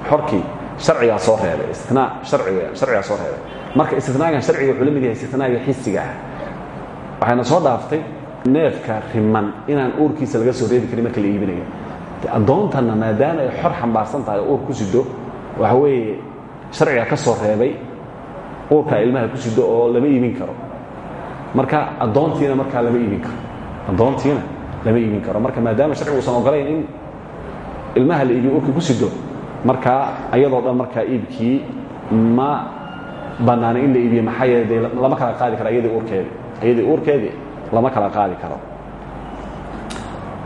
Xorkii harcigaa soo reebay istinaa harci weyaan harcigaa soo reebay. Marka istinaagan sharciga wuxuu istinaaga xisiga ah. Soo dhaaftay neefka riman inaan uurkiisa laga soo reebi karin marka la iibinayo addoontanna maadaama ay xor xambaarsan tahay uur ku sido waxa weeye sharciga ka soo reebay uurkaa ilmaha ku sido oo lama iibin karo. Marka addoontiina markaa lama iibin karo. Addoontiina lama iibin karo. Marka maadaama sharcigu usan ogolayn in ilmaha la iibiyo uurkii ku sido markaa ayadoo dhan markaa iibkii ma bannaana in la iibiye maxaa yeele lama kala qaadi karo ayadii uurkeedii. Ayadii uurkeedii lama kala qaadi karo.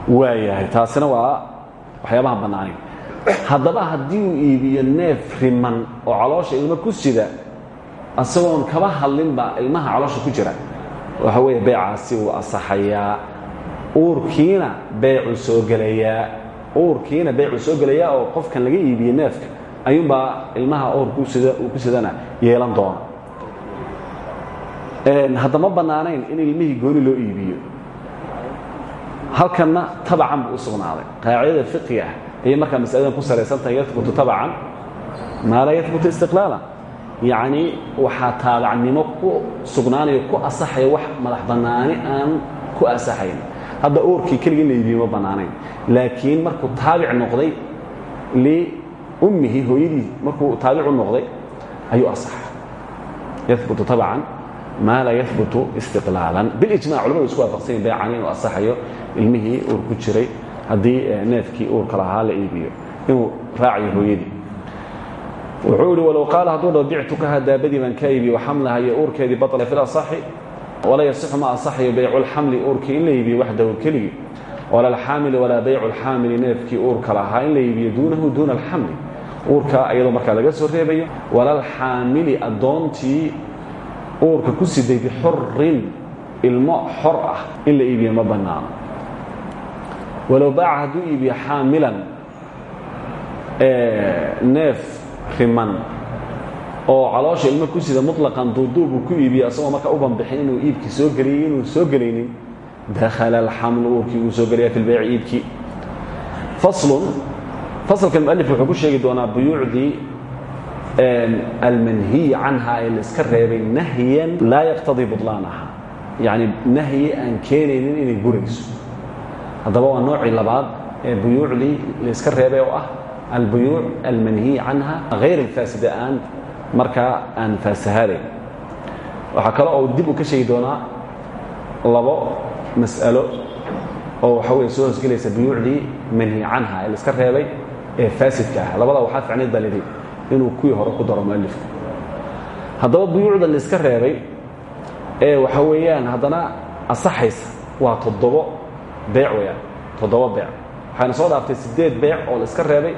Waayahay taasina waa waxyaabaha bannaanayn haddaba haddii uu iibiyo neef riman oo caloosha ilmo ku sida asagoon kaba hadlinba ilmaha caloosha ku jira. Waxa weeye beecaasi wuu asaxayaa uurkiina beecuu soo gelayaa. Uurkiina beecuu soo gelayaa oo qofkan laga iibiyey neefka ayuunbaa ilmaha uurka uu ku sidana yeelan doona haddama bannaanayn in ilmihii gooni loo iibiyo. Halkanna tabacan buu u sugnaaday. Qaacidada fiqiga ah. Ayay markaa masaladan ku salaysan tahay yahbutu tabacan maa laa yahbutu istiqlaala. Yacnii waxaa taabacnimo ku sugnaanayo ku asaxaya wax madax bannaani aan ku asaxayn. Hadda uurkii keligii la iibiye ma laakiin markuu taabic noqday liummihi hooyadii markuu taabic noqday ayuu asaxa yahbutu tabacan maa laa yahbutu istiqlaalan bilijmac culamadu isku waafaqsan yahin beecani inuu asaxayo ilmihii uur ku jiray haddii neefkii uurka lahaa la iibiyo inuu raacayo hooyadii wuxuu yidhi walow qaala hadduu dhao bictukaha daabadii baan ka iibiyo xamlaha iyo uurkeedii baطla fi lasaxi walaa yasixu ma asaxayo baycu lxamli uurkii in la iibiyo waxdahu keligii wala alxaamili walaa baycu lxaamili neefkii uurka lahaa in la iibiyo duunahu duuna alxamli uurka iyadoo markaa laga soo reebayo walalxaamili addoontii uurka ku siday bixurin ilmo xor ah in la iibiyo ma bannaano. Walow baaca hadduu iibiyo xaamilan neef riman oo caloosha ilmo ku sida muطlaqan duuduubuu ku iibiyo asagoo marka u banbixin inuu iibkii soo geliyey inuu soo gelaynin dakhala alxamlu uurkii wuu soo gelaya fi lbayci iibkii faslun fasalka mualif wuxuu sheegi doonaa buyuucdii almanhiyi canha ee laiska reebay nahyan laa yaqtadii buطlaanaha yacni nahyi aan keenaynin inay burayso haddaba waa noocii labaad ee buyuucdii laiska reebay oo ah albuyuuc almanhiyi canha hayr alfaasida aan markaa aan faasahaadayn waxaa kale oo dib u ka sheegi doonaa labo mas'alo oo waxa wey soo hoosgelaysa buyuucdii manhi canha ee laiska reebay ee faasidka ah. Labada waxaa ficnayd baa lidhi inuu kuwii hore ku daro mualifku haddaba buyuucda laiska reebay ee waxa weeyaan haddana asaxaysa waa toddobo beec weyaan toddobo beec. Waxayna soo dhaaftay siddeed beec oo la iska reebay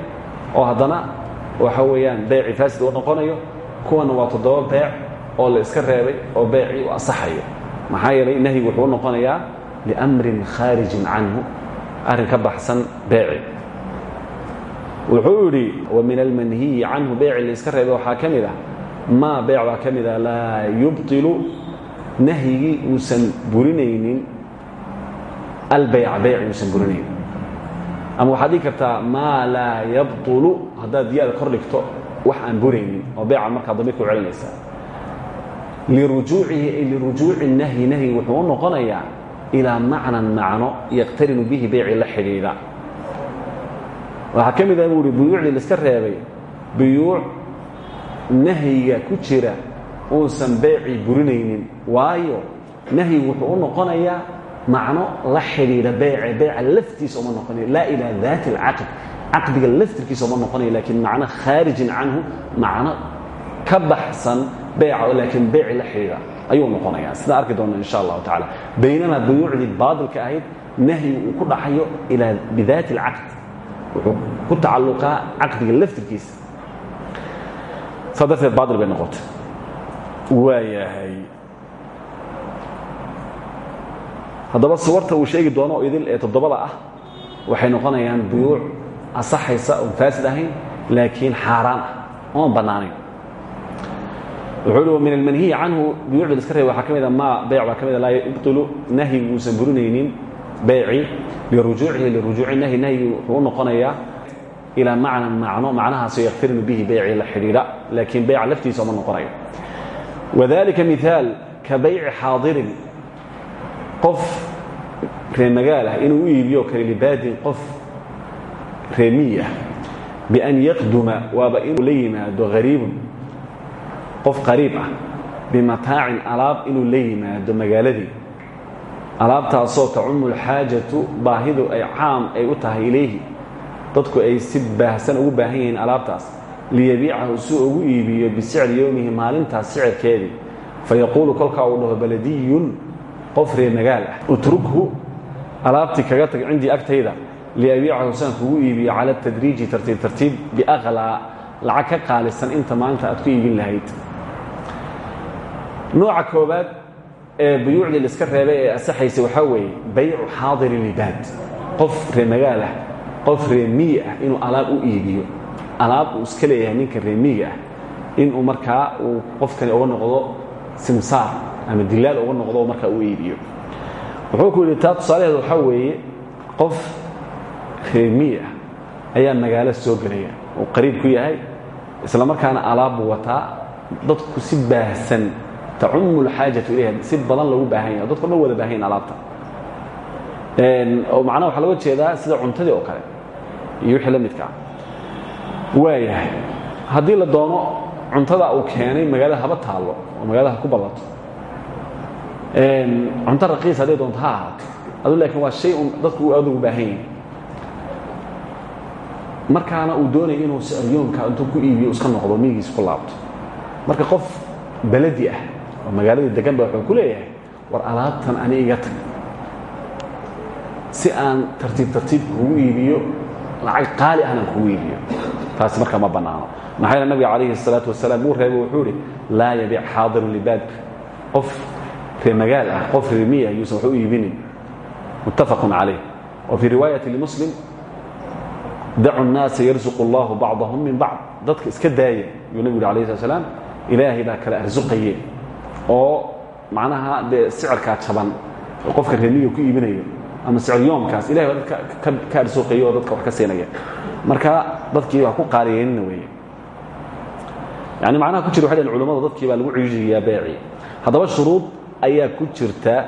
oo haddana waxa weeyaan beecii faasid uu noqonayo kuwana waa toddoba beec oo la iska reebay oo beecii u asaxayo. Maxaa yeelay nahyigu wuxuu u noqonayaa liamrin khaarijin canhu arrin ka baxsan beeci wuxuu yidhi wa min almanhiyi canhu beeci la iska reebay waxaa ka mid ah. Maa beec baa ka mid ah laa yubطilu nahyigii uusan burinaynin. Albayca beyci uusan burinaynin. Ama waxaad dhigi kartaa maa laa yabطulu haddaad diyaada kor dhigto wax aan buraynin. Oo beeca markaa damiirka u celinaysaa lirujuucihi ay lirujuuci nahyi nahyi wuxuu u noqonayaa ilaa macnan macno yaqtarinu bihi beyci la xidhiidha waxaa ka mid ah buu uhi buyuucdii laiska reebay buyuuc nahyiga ku jira uusan beecii burinaynin waayo nahyigu wuxuu u noqonayaa macno la xidhiidha beece beeca laftiisa uma noqonayo laa ilaa daati alcaqd caqdiga laftirkiisa uma noqonayo laakiin macno khaarijin canhu macno ka baxsan beeca laakiin beeci la xidhiidha ayuu noqonayaa. Sidaan arki doonna insha allahu tacala baynamaa buyuucdii baadilka ahayd nahyigu uu ku dhaxayo ilaa bidaati alcaqd wuxuu ku tacalluqaa caqdiga laftirkiisa. Saa darteed baadil bay noqotay. Waayahay haddaba suwarta uu sheegi doono oo idil ee toddobada ah waxay noqonayaan buyuuc asaxaysa oon faasid ahayn laakiin xaaraan ah oon wuxuu min almanhiyi canhu buyuucda iska reeba waxaa ka mida maa beyc baa ka mida burinaynin beyci lirujuucihi lirujuuci nahyi. Nahyi wuxuu u noqonayaa ilaa macnan macno macnahaasoo yaktarinu bihi beyci la xidhiidha laakiin beyca laftiisa uma noqonayo. Wadalika miaal ka bayci xaadirin qof reemagaal ah inuu iibiyo kale libaadin qof reemiyi ah bian yaqduma waaba inuu la yimaado hariibun qof qariib ah bimataacin alaab inuu la yimaado magaaladii alaabtaasoo tacumu lxaajatu baahidu ay caam ay u tahay ilayhi. Dadku ay si baahsan ugu baahan yihiin alaabtaas. Liyabiicahu si ugu iibiyo bisicri yowmihi maalintaas sicirkeedii. Fayaquulu kolkaa uu dhaho baladiyun qof ree magaal ah utrukhu. Alaabtii kaga tag cindii agtayda. Liabiicahu saan kugu iibiyo cala tadriiji tartiib tartiib biaqlaa lacag ka qaalisan inta maanta aad ku iibin lahayd. Nooca koobaad buyuucdii laiska reebay ee asaxaysa waxaa weeye baycu xaadiri libaad qof ree ah qof reemiyi ah inuu alaab u iibiyo. Alaab uu iska leeyahay ninka reemiyiga ah inuu markaa uu qofkani uga noqdo simsaar ama dilaal uga noqdo markaa u iibiyo. Wuxuu ku yidhi taa tusaalaheedu waxaa weeye qof reemiyi ah ayaa magaalo soo gelaya uu qariib ku yahay isla markaana alaab buu wataa dadku si baahsan tacumu lxaajatu ilayha si badan lagu baahan yahay dadko dhan wada baahan yahin alaabta oo macnaha waxaa loga jeedaa sida cuntadii oo kale iyo wixii la midkaa waayahay haddii la doono cuntada uu keenay magaalada haba taallo oo magaalada ha ku ballato cunto raqiis hadday doonto ha ahaato adu laakiin waa shay un dadku aad ugu baahan yahay markaana uu doonaya inuu siciryoonka intuu ku iibiyo iska noqdo miyigiisa ku laabto marka qof beledi ah oo magaaladii degan ba wuxuu ku leeyahay war alaabtan ani iga tag si aan tartiib tartiib kugu iibiyo lacag qaali ahna kugu iibiyo taasi marka ma bannaano maxaa yeele nabiga calayhi الsalaatu wasalaam wuu reebay wuxuu ihi laa yabic xaadirun libaadka qof reer magaal ah qof reer miya yuusan wax u iibinin muttafaqun calayh wa fii riwaayati limuslim dacu الnaasa yarzuq اllahu bacdahum min bacd dadka iska daaya yuu nebigu yhi alayh slat slaam ilaahay baa kala arsuqaye oo macnaha dee sicirkaa jaban qofka reemiga ku iibinayo ama siciryoomkaas ilahay dadka ka arsuqaye oo dadka wax ka siinaya. Marka dadkii waa ku qaaliyeynina weeye. Yani macnaha ku jira waxay dhn culamadu dadkii baa lagu ciijiyaa beecii haddaba shuruud ayaa ku jirta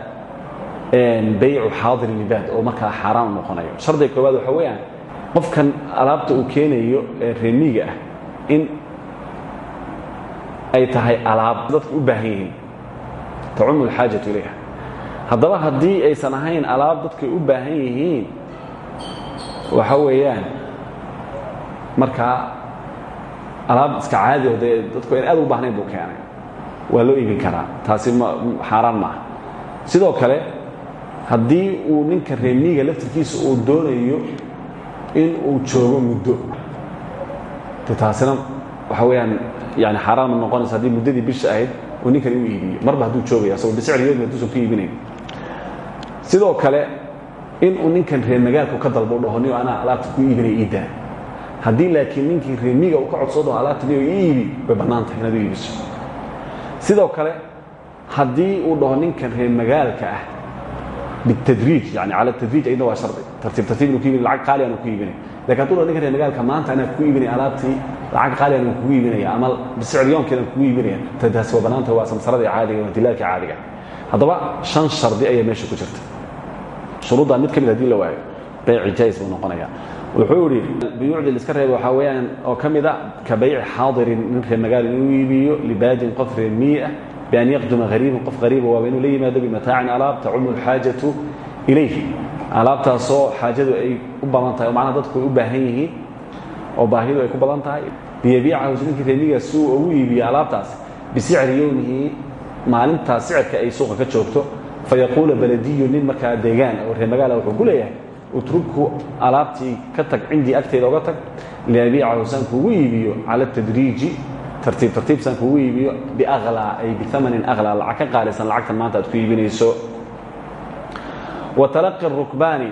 baycu xaadir libaad oo markaa xaaraan noqonayo. Shardiga koowaad waxa weeyaan qofkan alaabta uu keenayo ee ah in ay tahay alaab dadka u baahan yihiin tacumu alxaajatu ilayha haddaba haddii aysan ahayn alaab dadkay u baahan yihiin waxa weeyaan markaa alaab iska caadi o dee dadku ayn aad u baahnayn buu keenay. Waa loo iibin karaa. Taasi xaaraan maaha. Sidoo kale haddii uu ninka reemiga laftirkiisa uu doonayo in uu joogo muddo de taasina waxa weeyaan yani xaaraan ma noqonaysa haddii muddadii bisha ahayd uu ninkani u iibiyo. Marba hadduu joogaya asagoo bisicr yoomi haduusan ku iibinayn. Sidoo kale in uu ninkan reer magaalku ka dalbo dhaho niyo anaa alaabta ku iibinaya iidaa haddii laakiin ninkii reemiga uu ka codsoo dhaho alaabta niyo ii iibi way bannaan tahay inaad u iibiso sidoo kale haddii uu dhaho ninkan reer magaalka ah bitadriij yani cala tadriij ayadna waa shardi. Tartiib tartiib inu ku iibinay lacag qaali aanu ku iibinay laakiin hadduu dhaho ninkan reer maanta anaa kugu iibinaya alaabtii lacag qaali aanu kugu iibinaya ama bisicir yoomkeeda aan kugu waa bannaan tahay waa samsaradii caadiga waa dilaalkii caadiga. Haddaba shan shardi ayaa meesha ku jirta. Shuruuddaa mid ka mid haddii la waayo bayci jaais noqonaya wuxuu idhi buyuucdii liska reeba waxaa weeyaan oo ka ka bayci xaadirin nin reer magaal inuu iibiyo libaadin qof reer miyi ah bian yaqduma hariiban qof hariiba waaba inuu la yimaado bimataacin alaab tacumu alxaajatu ilayh alaabtaasoo xaajadu ay u badan tahay oo dadku u baahan yihiin oo baahidu ay ku badan tahay. Biyabiicahu ninkii reemiga si uu ugu iibiyo alaabtaas bisicri yowmihi maalintaas sicirka ay suuqa ka joogto fayaquula baladiyu nin markaa deegaan oo reer magaala wuxuu ku leeyahay utrughu alaabtii ka tag cindii agteeda oga tag. Liyabiicahu saan kuugu iibiyo cala tadriiji tartiib tartiib saan kuugu iibiyo biaklaa ay biamanin aklaa lacag ka qaalisan lacagtan maanta aad ku iibinayso wa talaqi rukbaani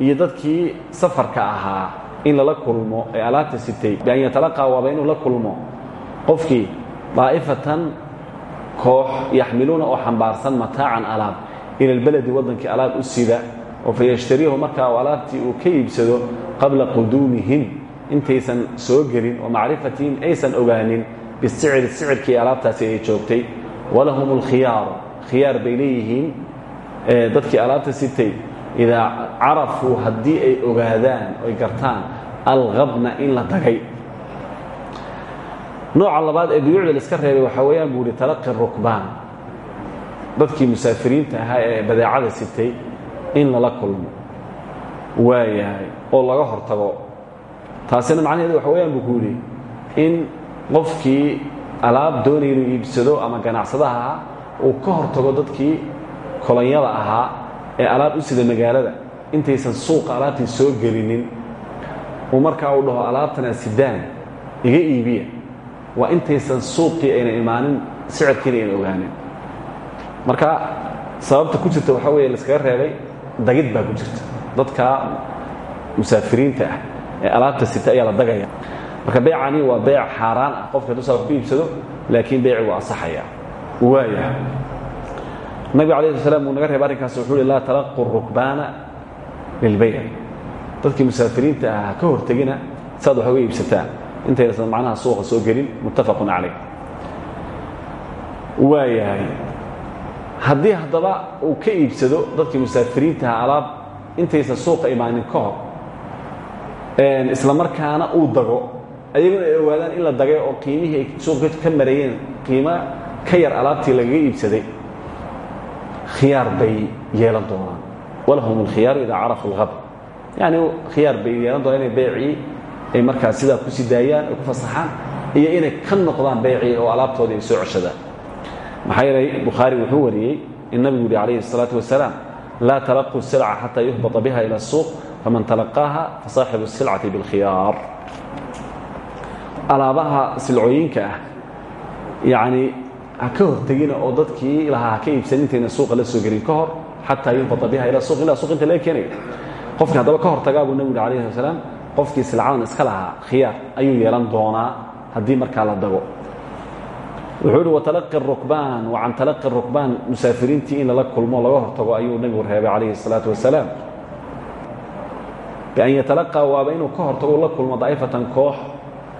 iyo dadkii safarka ahaa in lala kulmo ee alaabta sitay. Bian yatalaqaa waaba inuu la kulmo. Qofkii daa'ifatan koox yaxmiluuna oo xambaarsan mataacan alaab. Ila lbaledi waddankii alaab u sida oo fayashtariihu markaa uu alaabtii uu ka iibsado qabla quduumihim. Intaysan soo gelin oo macrifatihim aysan ogaanin bisicri sicirkii alaabtaasi ay joogtay. Walahum alkhiyaaru khiyaar bay leeyihiin dadkii alaabta sitay idaa carafuu haddii ay ogaadaan oy gartaan alqabna in la dagay nooca labaad ee buyuucda laiska reebay waxaa weeyaan buu talaqi rukbaan. Dadkii musaafiriinta ahaa ee badeecada sitay in lala kulmo. Waayahay oo laga hortago. Taasina macnaheedu waxa weyaan buu ku yidhi in qofkii alaab doonaya inuu iibsado ama ganacsadaha uu ka hortago dadkii kolonyada ahaa ee alaab u sida magaalada intaysan suuqa alaabtii soo gelinin. Uu markaa uu dhaho alaabtana sidaan iga iibiya waa intaysan suuqii ayna imaanin sicirkiina ayna ogaanin. Marka sababta ku jirta waxaa weeye laiskaga reebay dagid baa ku jirta. Dadka musaafiriinta ah ee alaabta sita ayaa la dagaya. Marka beecani waa beec xaaraan ah qofka hadduu saa wax ku iibsado laakiin beeci waa asaxaya waaya nabiga alayh sl slam uu naga reeba arrinkaas wuxuu uhi laa talaqu rukbaana lilbayc dadkii musaafiriinta ah ha ka hortegina saad wax uga iibsataan intaynasan macnaha suuqa soo gelin muttafaqun calayh waayahay haddii haddaba uu ka iibsado dadkii musaafiriintaha alaab intaysan suuqa imaanin ka hor isla markaana uu dago ayaguna ay ogaadaan in la dagay oo qiimihii ay suuqa ka mareeyeen qiimo ka yar alaabtii lagaga iibsaday khiyaar bay yeelan doonaan walahum alkhiyaaru idaa carafu alqabr yani khiyaar bay yeelan doonaan inay beecii ay markaa sidaa ku sii daayaan ay ku fasaxaan iyo inay ka noqdaan beecii oo alaabtoodii ay soo ceshadaan maxaa yeelay bukhaari wuxuu wariyey in nabigu yihi calayhi الsalaatu wasalaam laa talaquu silca xataa yuhbata biha ila الsuuq faman talaqaaha fasaaxibu الsilcati biاlkhiyaar alaabaha silcooyinka ah yacni ha ka hortegina oo dadkii lahaa ha ka iibsan intayna suuqa la soo gelin ka hor xataa yunfata biha ila suuq ilaa suuq inta laga keenayo qofkii haddaba ka hortagaa buu nebigu yhi alayhi slat slam qofkii silcadan iska lahaa khiyaar ayuu yeelan doonaa haddii markaa la dago. Wuxuu ihi watalaqi rukbaan wa can talaqi rukbaan musaafiriintii in lala kulmo laga hortago ayuu nebigu reebay calayhi الsalaatu wasalaam. Bian yatalaqaa waaba inuu ka hortago la kulmo daa'ifatan koox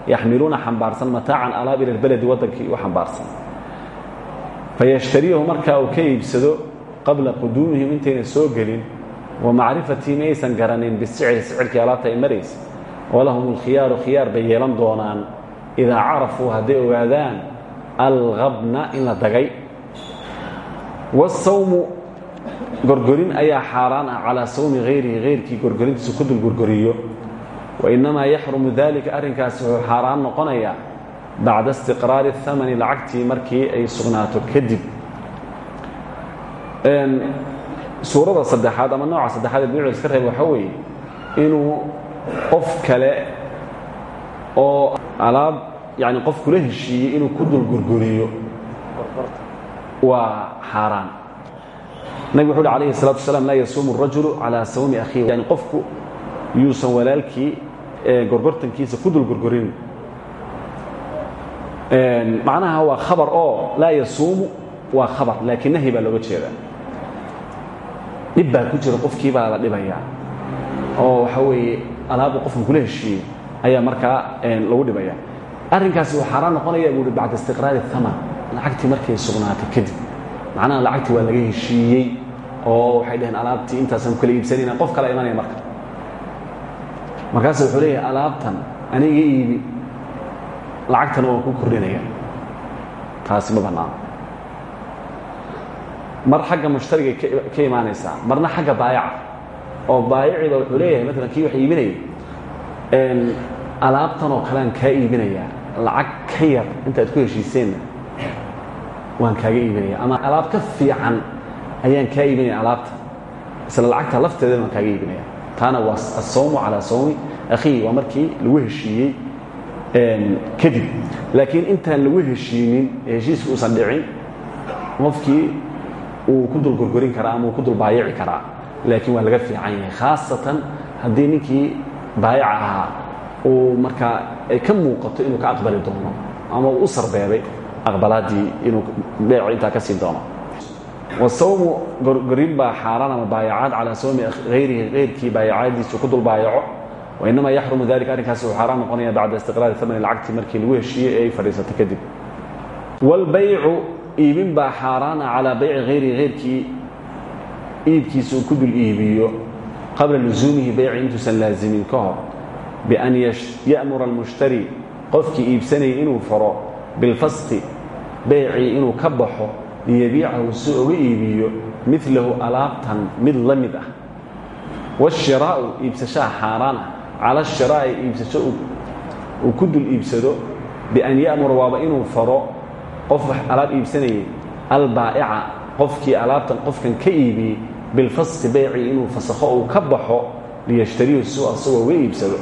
yaxmiluuna xambaarsan mataacan alaab ila lbaledi waddankii u xambaarsan fayashtariyahu markaa uu ka iibsado qabla quduumihim intayna soo gelin wa macrifatihim aysan garanin bisicri sicirkii alaabta ay maraysa walahum alkhiyaaru khiyaar bay yeelan doonaan. Idaa carafuu hadday ogaadaan alhabna in la dagay. Wasawmu gorgorin ayaa xaaraan ah calaa sawmi hayrihi hayrkii gorgorintiisa ku dul gorgoriyo. Wainamaa yaxrumu dalika arrinkaasi wuxuu xaaraan noqonayaa bacda istiqraari اhamani lacagtii markii ay sugnaato kadib suurada saddexaad ama nooca saddexaad ee buyucda iska reeb waxaa weeye inuu qof kale oo alaab yani qof kula heshiiyey inuu ku dul gurguriyo waa xaaraan nabig wuxu uhi alayhi الsalatu wasalaam laa yasuumu الrajulu calىa sawmi akhiihi yani qofku yuusan walaalkii gorgortankiisa ku dul gorgorin macnaha waa khabar oo laa yasuumu waa khabar laakiin nahyi baa looga jeedaa. Dhib baa ku jira qofkii baa la dhibayaa oo waxa weeye alaabu qofku kula heshiiyey ayaa markaa lagu dhibaya. Arrinkaasi uu xaaraan noqonaya buu hi bacda istiqraari اhaman lacagtii markay sugnaatay kadib. Macnaha lacagtii waa laga heshiiyey oo waxay dhaheen alaabtii intaasaan kala iibsanayna qof kala imanaya marka. Markaas wuxuu leeyahay alaabtan aniga iibi lacagtana waan ku kordhinaya. Taasi ma bannaano mar xagga mushtariga ka imaanaysaa marna xagga baayaca. Oo baayiciba wuxuu leeyahay maalan kii wax iibinaya alaabtan oo kalean kaa iibinayaa lacag ka yar intaad ku heshiiseenna waan kaaga iibinaya. Ama alaab ka fiican ayaan kaa iibinaya alaabta. Isla lacagta lafteeda waan kaaga iibinaya. Taana waa asawmu calaa sawmi akhiihi waa markii lagu heshiiyey kadib. Laakiin intaan lagu heshiinin heshiiska uusan dhicin qofkii uu ku dul gorgorin karaa ama uu ku dul baayici karaa. Laakiin waa laga fiican yahay khaasatan haddii ninkii baayaca ahaa uu ay ka muuqato inuu ka aqbali doono ama uu u sarbeebay inuu beeco intaa ka siin doono. Wasawmu gorgorin baa xaaraan ama baayacaad calaa sawmi hayrihi hayrkii baayacaadiisu ku dul baayaco wainamaa yaxrumu dalika arrinkaasi uu xaaraan noqonaya bacda istiqraari amani lacagti markii lagu heshiiyey ee ay fadhiisato kadib wاlbaycu iibin baa xaaraana calaa bayci hayrihi hayrkii iibkiisa uu ku dul iibiyo qabla lusuumihi bayci intuusan laazimin ka hor bian ya'mura almushtari qofkii iibsanayay inuu faro bilfasti baycii inuu ka baxo liyabiicahu si uga iibiyo milahu alaabtan mid la mid ah wاshiraa'u iibsashaha xaaraan cala shiraa'i iibsasho uu ku dul iibsado bian ya'mura waaba inuu faro qof wax alaab iibsanayay albaa'ica qofkii alaabtan qofkan ka iibiyey bilfasti baycii inuu fasakho uu ka baxo liyashtarihu si asagoo uga iibsado.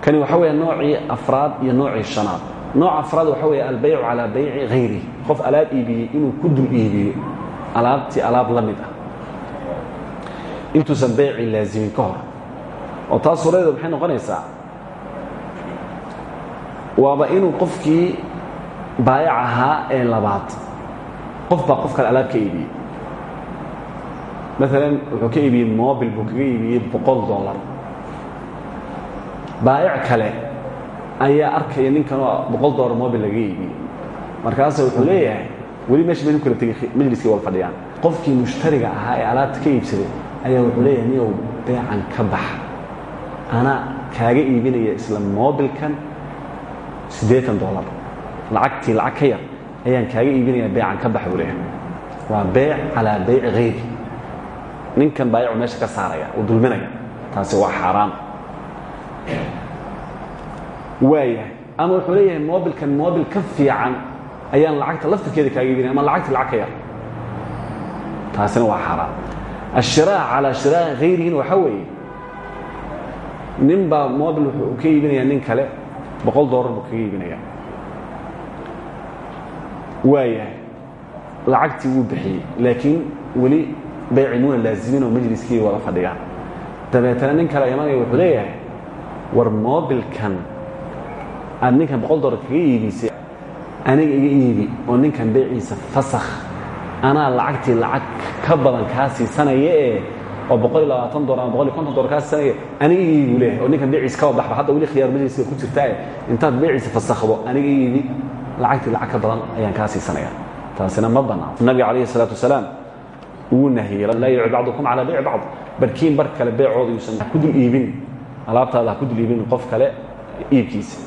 Kani waxa weya noocii afraad iyo noocii shanaad. Nooca afraad waxa weeye albaycu calaa bayci hayrihi qof alaab iibiyey inuu ku dul iibiyo. Alaabtii alaab la mid ah. Intuusan baycii ka hor oo taas suuradeeda maxay noqonaysaa? Waaba inuu qofkii baayac ahaa ee labaad. Qof baa qof kale alaab ka iibiyey. Maalan wuxuu ka iibiyey mobil buu kaga dollar. Baayac kale ayaa arkaya ninkanoo boqol dollar mobil laga iibiyey. Markaasa wuxuu leeyahay weli meesha may ku kala tegey majliskii wal fadhiyaan. Qofkii mushtariga ahaa ee alaabta ka iibsaday ayaa wuxuu leeyahay niyow beecan ka bax ana kaaga iibinaya isla mobilkan siddeetan dollar. Lacagtii lacag ka yar ayaan kaaga iibinaya beecan ka bax buu leeyahay waa beyc calaa beyci hayri ninkan baayacu meesha ka saaraya uu dulminaya. Taasi waa xaaraam waayahay ama wuxuu leeyahay mobilkan mobil ka fiican ayaan lacagta laftirkeeda kaaga iibinaya ama lacagta lacag ka yar taasina waa xaaraam ashiraac calaa shiraa'i hayrihin waxaa weeye nin baa wuxuu ka iibinayaa nin kale boqol dollar buu kaga iibinaya waayahay lacagtii wuu bixiyey laakiin weli bayci muuna laazimin oo majliskii wada fadhigaan dabeetana nin kale imanaya wuxuu leeyahay war mobilkan aad ninkan boqol dollar kaga iibisay aniga iga iibi oo ninkan beyciisa fasakh. Anaa lacagtii lacag ka badan kaa siisanaya oo boqol iyo labaatan dolar ama boqol iyo konton dolar kaa siisanaya aniga ii iibi leeyahay oo ninkan beyciisa kaba baxba hadda weli khiyaar majliska ku jirtaae intaad beyciisa fasakhdo aniga ii iibi lacagtii lacag ka badan ayaan kaa siisanaya taasina ma bannaan nabiga calayhi salaatu wasalaam wuu nahiyey laa yuci bacdukum calaa beyci bacd. Barkiin bar kale beecooda yuusan ku dul iibin alaabtaada ha ku dul iibin qof kale iibkiisa.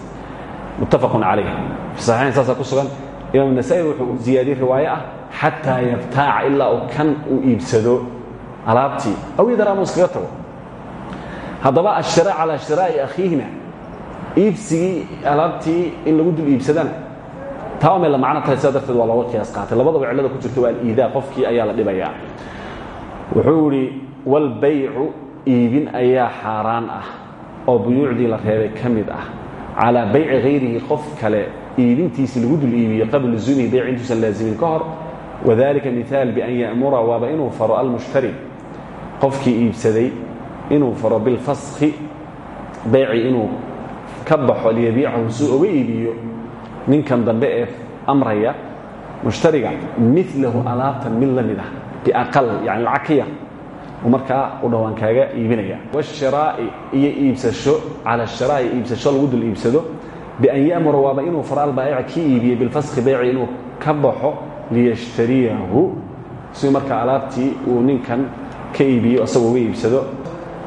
Muttafaqun calayh. Saxiixayn saasaa ku sugan imaam nasa'i wuxuu ziyaadiyey riwaaye ah xataa yabtaaca ilaa uu kan uu iibsado alaabtii aw ama iskaga tago. Haddaba ashira calaa shiraa'i akhiihina iibsigii alaabtii in lagu dul iibsadana taa omay la macno tahay sidaa darteed waa qiyaas qaatay. Labadaba cillada ku jirta waa aliidaa qofkii ayaa la dhibayaa. Wuxuu idhi walbaycu iibin ayaa xaaraan ah oo buyuucdii la reebay ka ah. Calaa bayci hayrihi qof kale iibintiisi lagu dul iibiyo qabla lusuumihi bayc intuusan laazimin ka hor. Wadalika miaal bian ya'mura waaba inuu faro almushtari qofkii iibsaday inuu faro bilfaskhi bayci inuu ka baxo liyabiicahu suu oga iibiyo ninkan dambe ee amraya mushtariga milahu alaabtan mid la mid ah biaqal yani lacag u dhowaan kaaga iibinaya. Washiraa'i iyo iibsasho cala shiraa'i iibsasho lagu dul iibsado bian ya'mura waaba inuu faro albaa'ica kii iibiyey bilfaskhi bayci inuu ka liyashtariyahu. Si markaa alaabtii uu ninkan ka iibiyo isagoo uga iibsado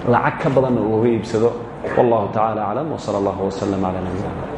lacag ka badanna uu uga iibsado. Wallahu tacala aclam wsala allah wslm cala nabiyina